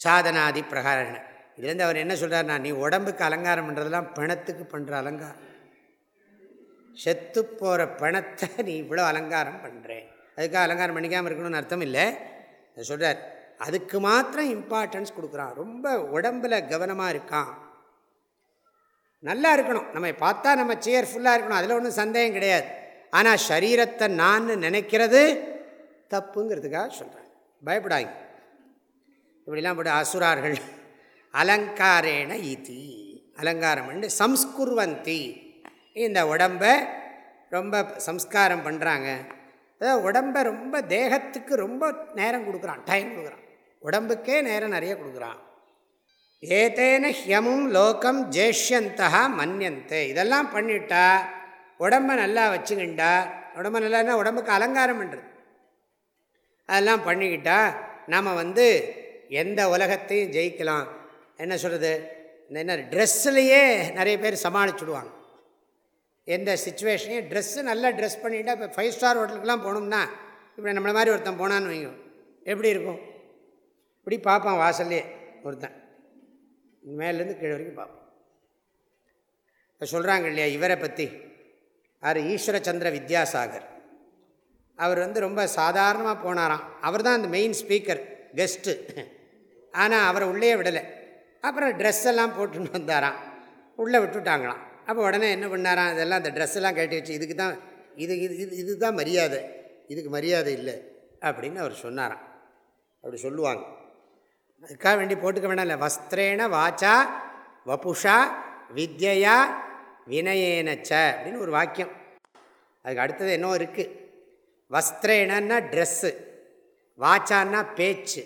சாதனாதி பிரகாரண இதுலேருந்து அவர் என்ன சொல்கிறார்னா நீ உடம்புக்கு அலங்காரம் பண்ணுறதெல்லாம் பிணத்துக்கு பண்ணுற அலங்காரம். செத்து போகிற பிணத்தை நீ இவ்வளோ அலங்காரம் பண்ணுறேன் அதுக்காக அலங்காரம் பண்ணிக்காமல் இருக்கணும்னு அர்த்தம் இல்லை. சொல்கிறார் அதுக்கு மாத்திரம் இம்பார்ட்டன்ஸ் கொடுக்குறான். ரொம்ப உடம்பில் கவனமாக இருக்கான். நல்லா இருக்கணும். நம்ம பார்த்தா நம்ம சேர்ஃபுல்லாக இருக்கணும். அதில் ஒன்றும் சந்தேகம் கிடையாது. ஆனால் சரீரத்தை நான் நினைக்கிறது தப்புங்கிறதுக்காக சொல்கிறேன் பயப்படாங்க இப்படிலாம் போட்டு அசுரார்கள். அலங்காரேன ஈதி. அலங்காரம் பண்ணி சம்ஸ்குர்வந்தி. இந்த உடம்பை ரொம்ப சம்ஸ்காரம் பண்ணுறாங்க அதாவது உடம்பை ரொம்ப தேகத்துக்கு ரொம்ப நேரம் கொடுக்குறான். டைம் கொடுக்குறான். உடம்புக்கே நேரம் நிறைய கொடுக்குறான். ஏதேன ஹியமும் லோகம் ஜேஷ்யந்தா மன்னியந்தே இதெல்லாம் பண்ணிட்டா உடம்பை நல்லா வச்சுக்கிண்டா உடம்பு நல்லான்னா உடம்புக்கு அலங்காரம் பண்ணுறது அதெல்லாம் பண்ணிக்கிட்டா நாம் வந்து எந்த உலகத்தையும் ஜெயிக்கலாம். என்ன சொல்கிறது இந்த என்ன ட்ரெஸ்ஸுலையே நிறைய பேர் சமாளிச்சுடுவாங்க. எந்த சுச்சுவேஷனையும் ட்ரெஸ்ஸு நல்லா ட்ரெஸ் பண்ணிட்டா இப்போ ஃபைவ் ஸ்டார் ஹோட்டலுக்கெலாம் போகணும்னா இப்படி நம்மளை மாதிரி ஒருத்தன் போனான்னு வைங்க. எப்படி இருக்கும்? இப்படி பார்ப்பான் வாசல்லே ஒருத்தன். மேலேருந்து கீழே வரைக்கும் பார்ப்போம் இப்போ சொல்கிறாங்க இல்லையா இவரை பற்றி அவர் ஈஸ்வரச்சந்திர வித்யாசாகர். அவர் வந்து ரொம்ப சாதாரணமாக போனாராம். அவர் தான் அந்த மெயின் ஸ்பீக்கர் கெஸ்ட்டு ஆனால் அவரை உள்ளே விடலை. அப்புறம் ட்ரெஸ் எல்லாம் போட்டுன்னு வந்தாராம். உள்ளே விட்டுட்டாங்களாம். அப்போ உடனே என்ன பண்ணாராம்? இதெல்லாம் அந்த ட்ரெஸ் எல்லாம் கட்டி வச்சு இதுக்கு தான் இது இது இது இதுதான் மரியாதை. இதுக்கு மரியாதை இல்லை அப்படின்னு அவர் சொன்னாராம். அப்படி சொல்லுவாங்க. அதுக்காக வேண்டி போட்டுக்க வேணாம் இல்லை வஸ்திரேன வாச்சா வபுஷா வித்யா வினயேனச்ச அப்படின்னு ஒரு வாக்கியம். அதுக்கு அடுத்தது என்ன இருக்குது வஸ்திரேனா ட்ரெஸ்ஸு வாச்சான்னா பேச்சு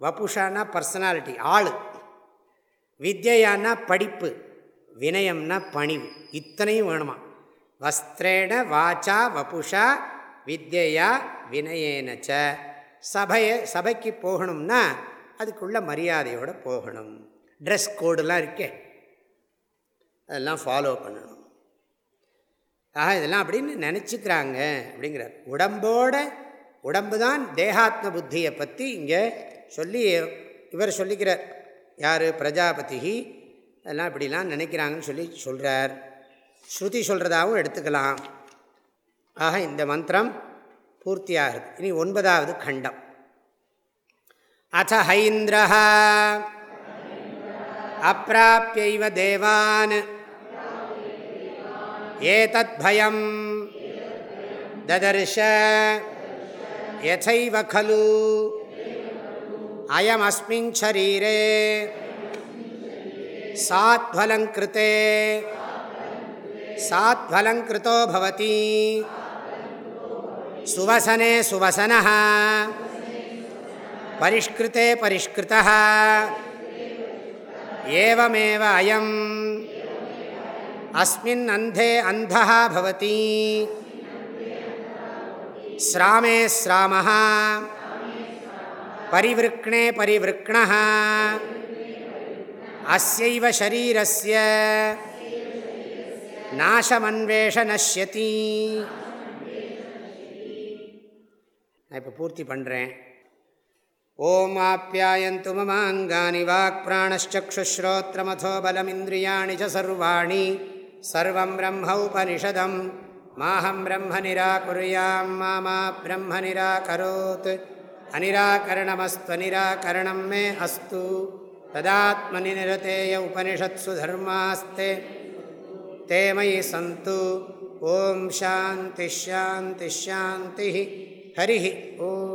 வபுஷானா பர்சனாலிட்டி ஆள். வித்யான்னா படிப்பு வினயம்னா பணிவு. இத்தனையும் வேணுமா? வஸ்திரேன வாச்சா வபுஷா வித்யா வினயேனச்ச சபையை சபைக்கு போகணும்னா அதுக்குள்ள மரியாதையோடு போகணும். ட்ரெஸ் கோடெலாம் இருக்கே. அதெல்லாம் ஃபாலோ பண்ணணும். ஆக இதெல்லாம் அப்படின்னு நினச்சிக்கிறாங்க அப்படிங்கிறார். உடம்போட உடம்பு தான் தேகாத்ம புத்தியை பற்றி இங்கே சொல்லி இவர் சொல்லிக்கிறார். யார்? பிரஜாபதி. அதெல்லாம் இப்படிலாம் நினைக்கிறாங்கன்னு சொல்லி சொல்கிறார் ஸ்ருதி சொல்கிறதாகவும் எடுத்துக்கலாம். ஆக இந்த மந்திரம் பூர்த்தியாகிறது இனி ஒன்பதாவது கண்டம். अथ हैन्द्रः। अप्राप्यैव देवान्। एतद्भयं ददर्श। यथैव खलु। अयमस्मिन् शरीरे। साध्वलङ्कृते साध्वलङ्कृतो भवति। सुवसने सुवसनः। परिष्कृते परिष्कृतः एवमेव अयम् अस्मिन् अन्धे अन्धः भवति ஸ்ராமே ஸ்ராமः परिवृक्णे परिवृक्णः अस्यैव शरीरस्य நாசமன்வேஷ நஷ்யதி நான் இப்போ பூர்த்தி பண்ணுறேன் ஓம் ஆப்யாயந்து மமாங்கானி வாக்பிராணச்சக்ஷுஸ்ரோத்திரமோ பலமிந்திரியாணி சர்வாணி சர்வம் பிரம்ம உபனிஷதம். மாஹம் பிரம்ம நிராகுரியாம். மாமா பிரம்ம நிராகரோத். அனிராகரணமஸ்துவனிராகரணம் மே அஸ்து. ததாத்மனி நிரதேய உபனிஷத்சு தர்மாஸ்தே. தே மயி சந்து. ஓம் சாந்தி ஷாந்தி ஹரி ஓம்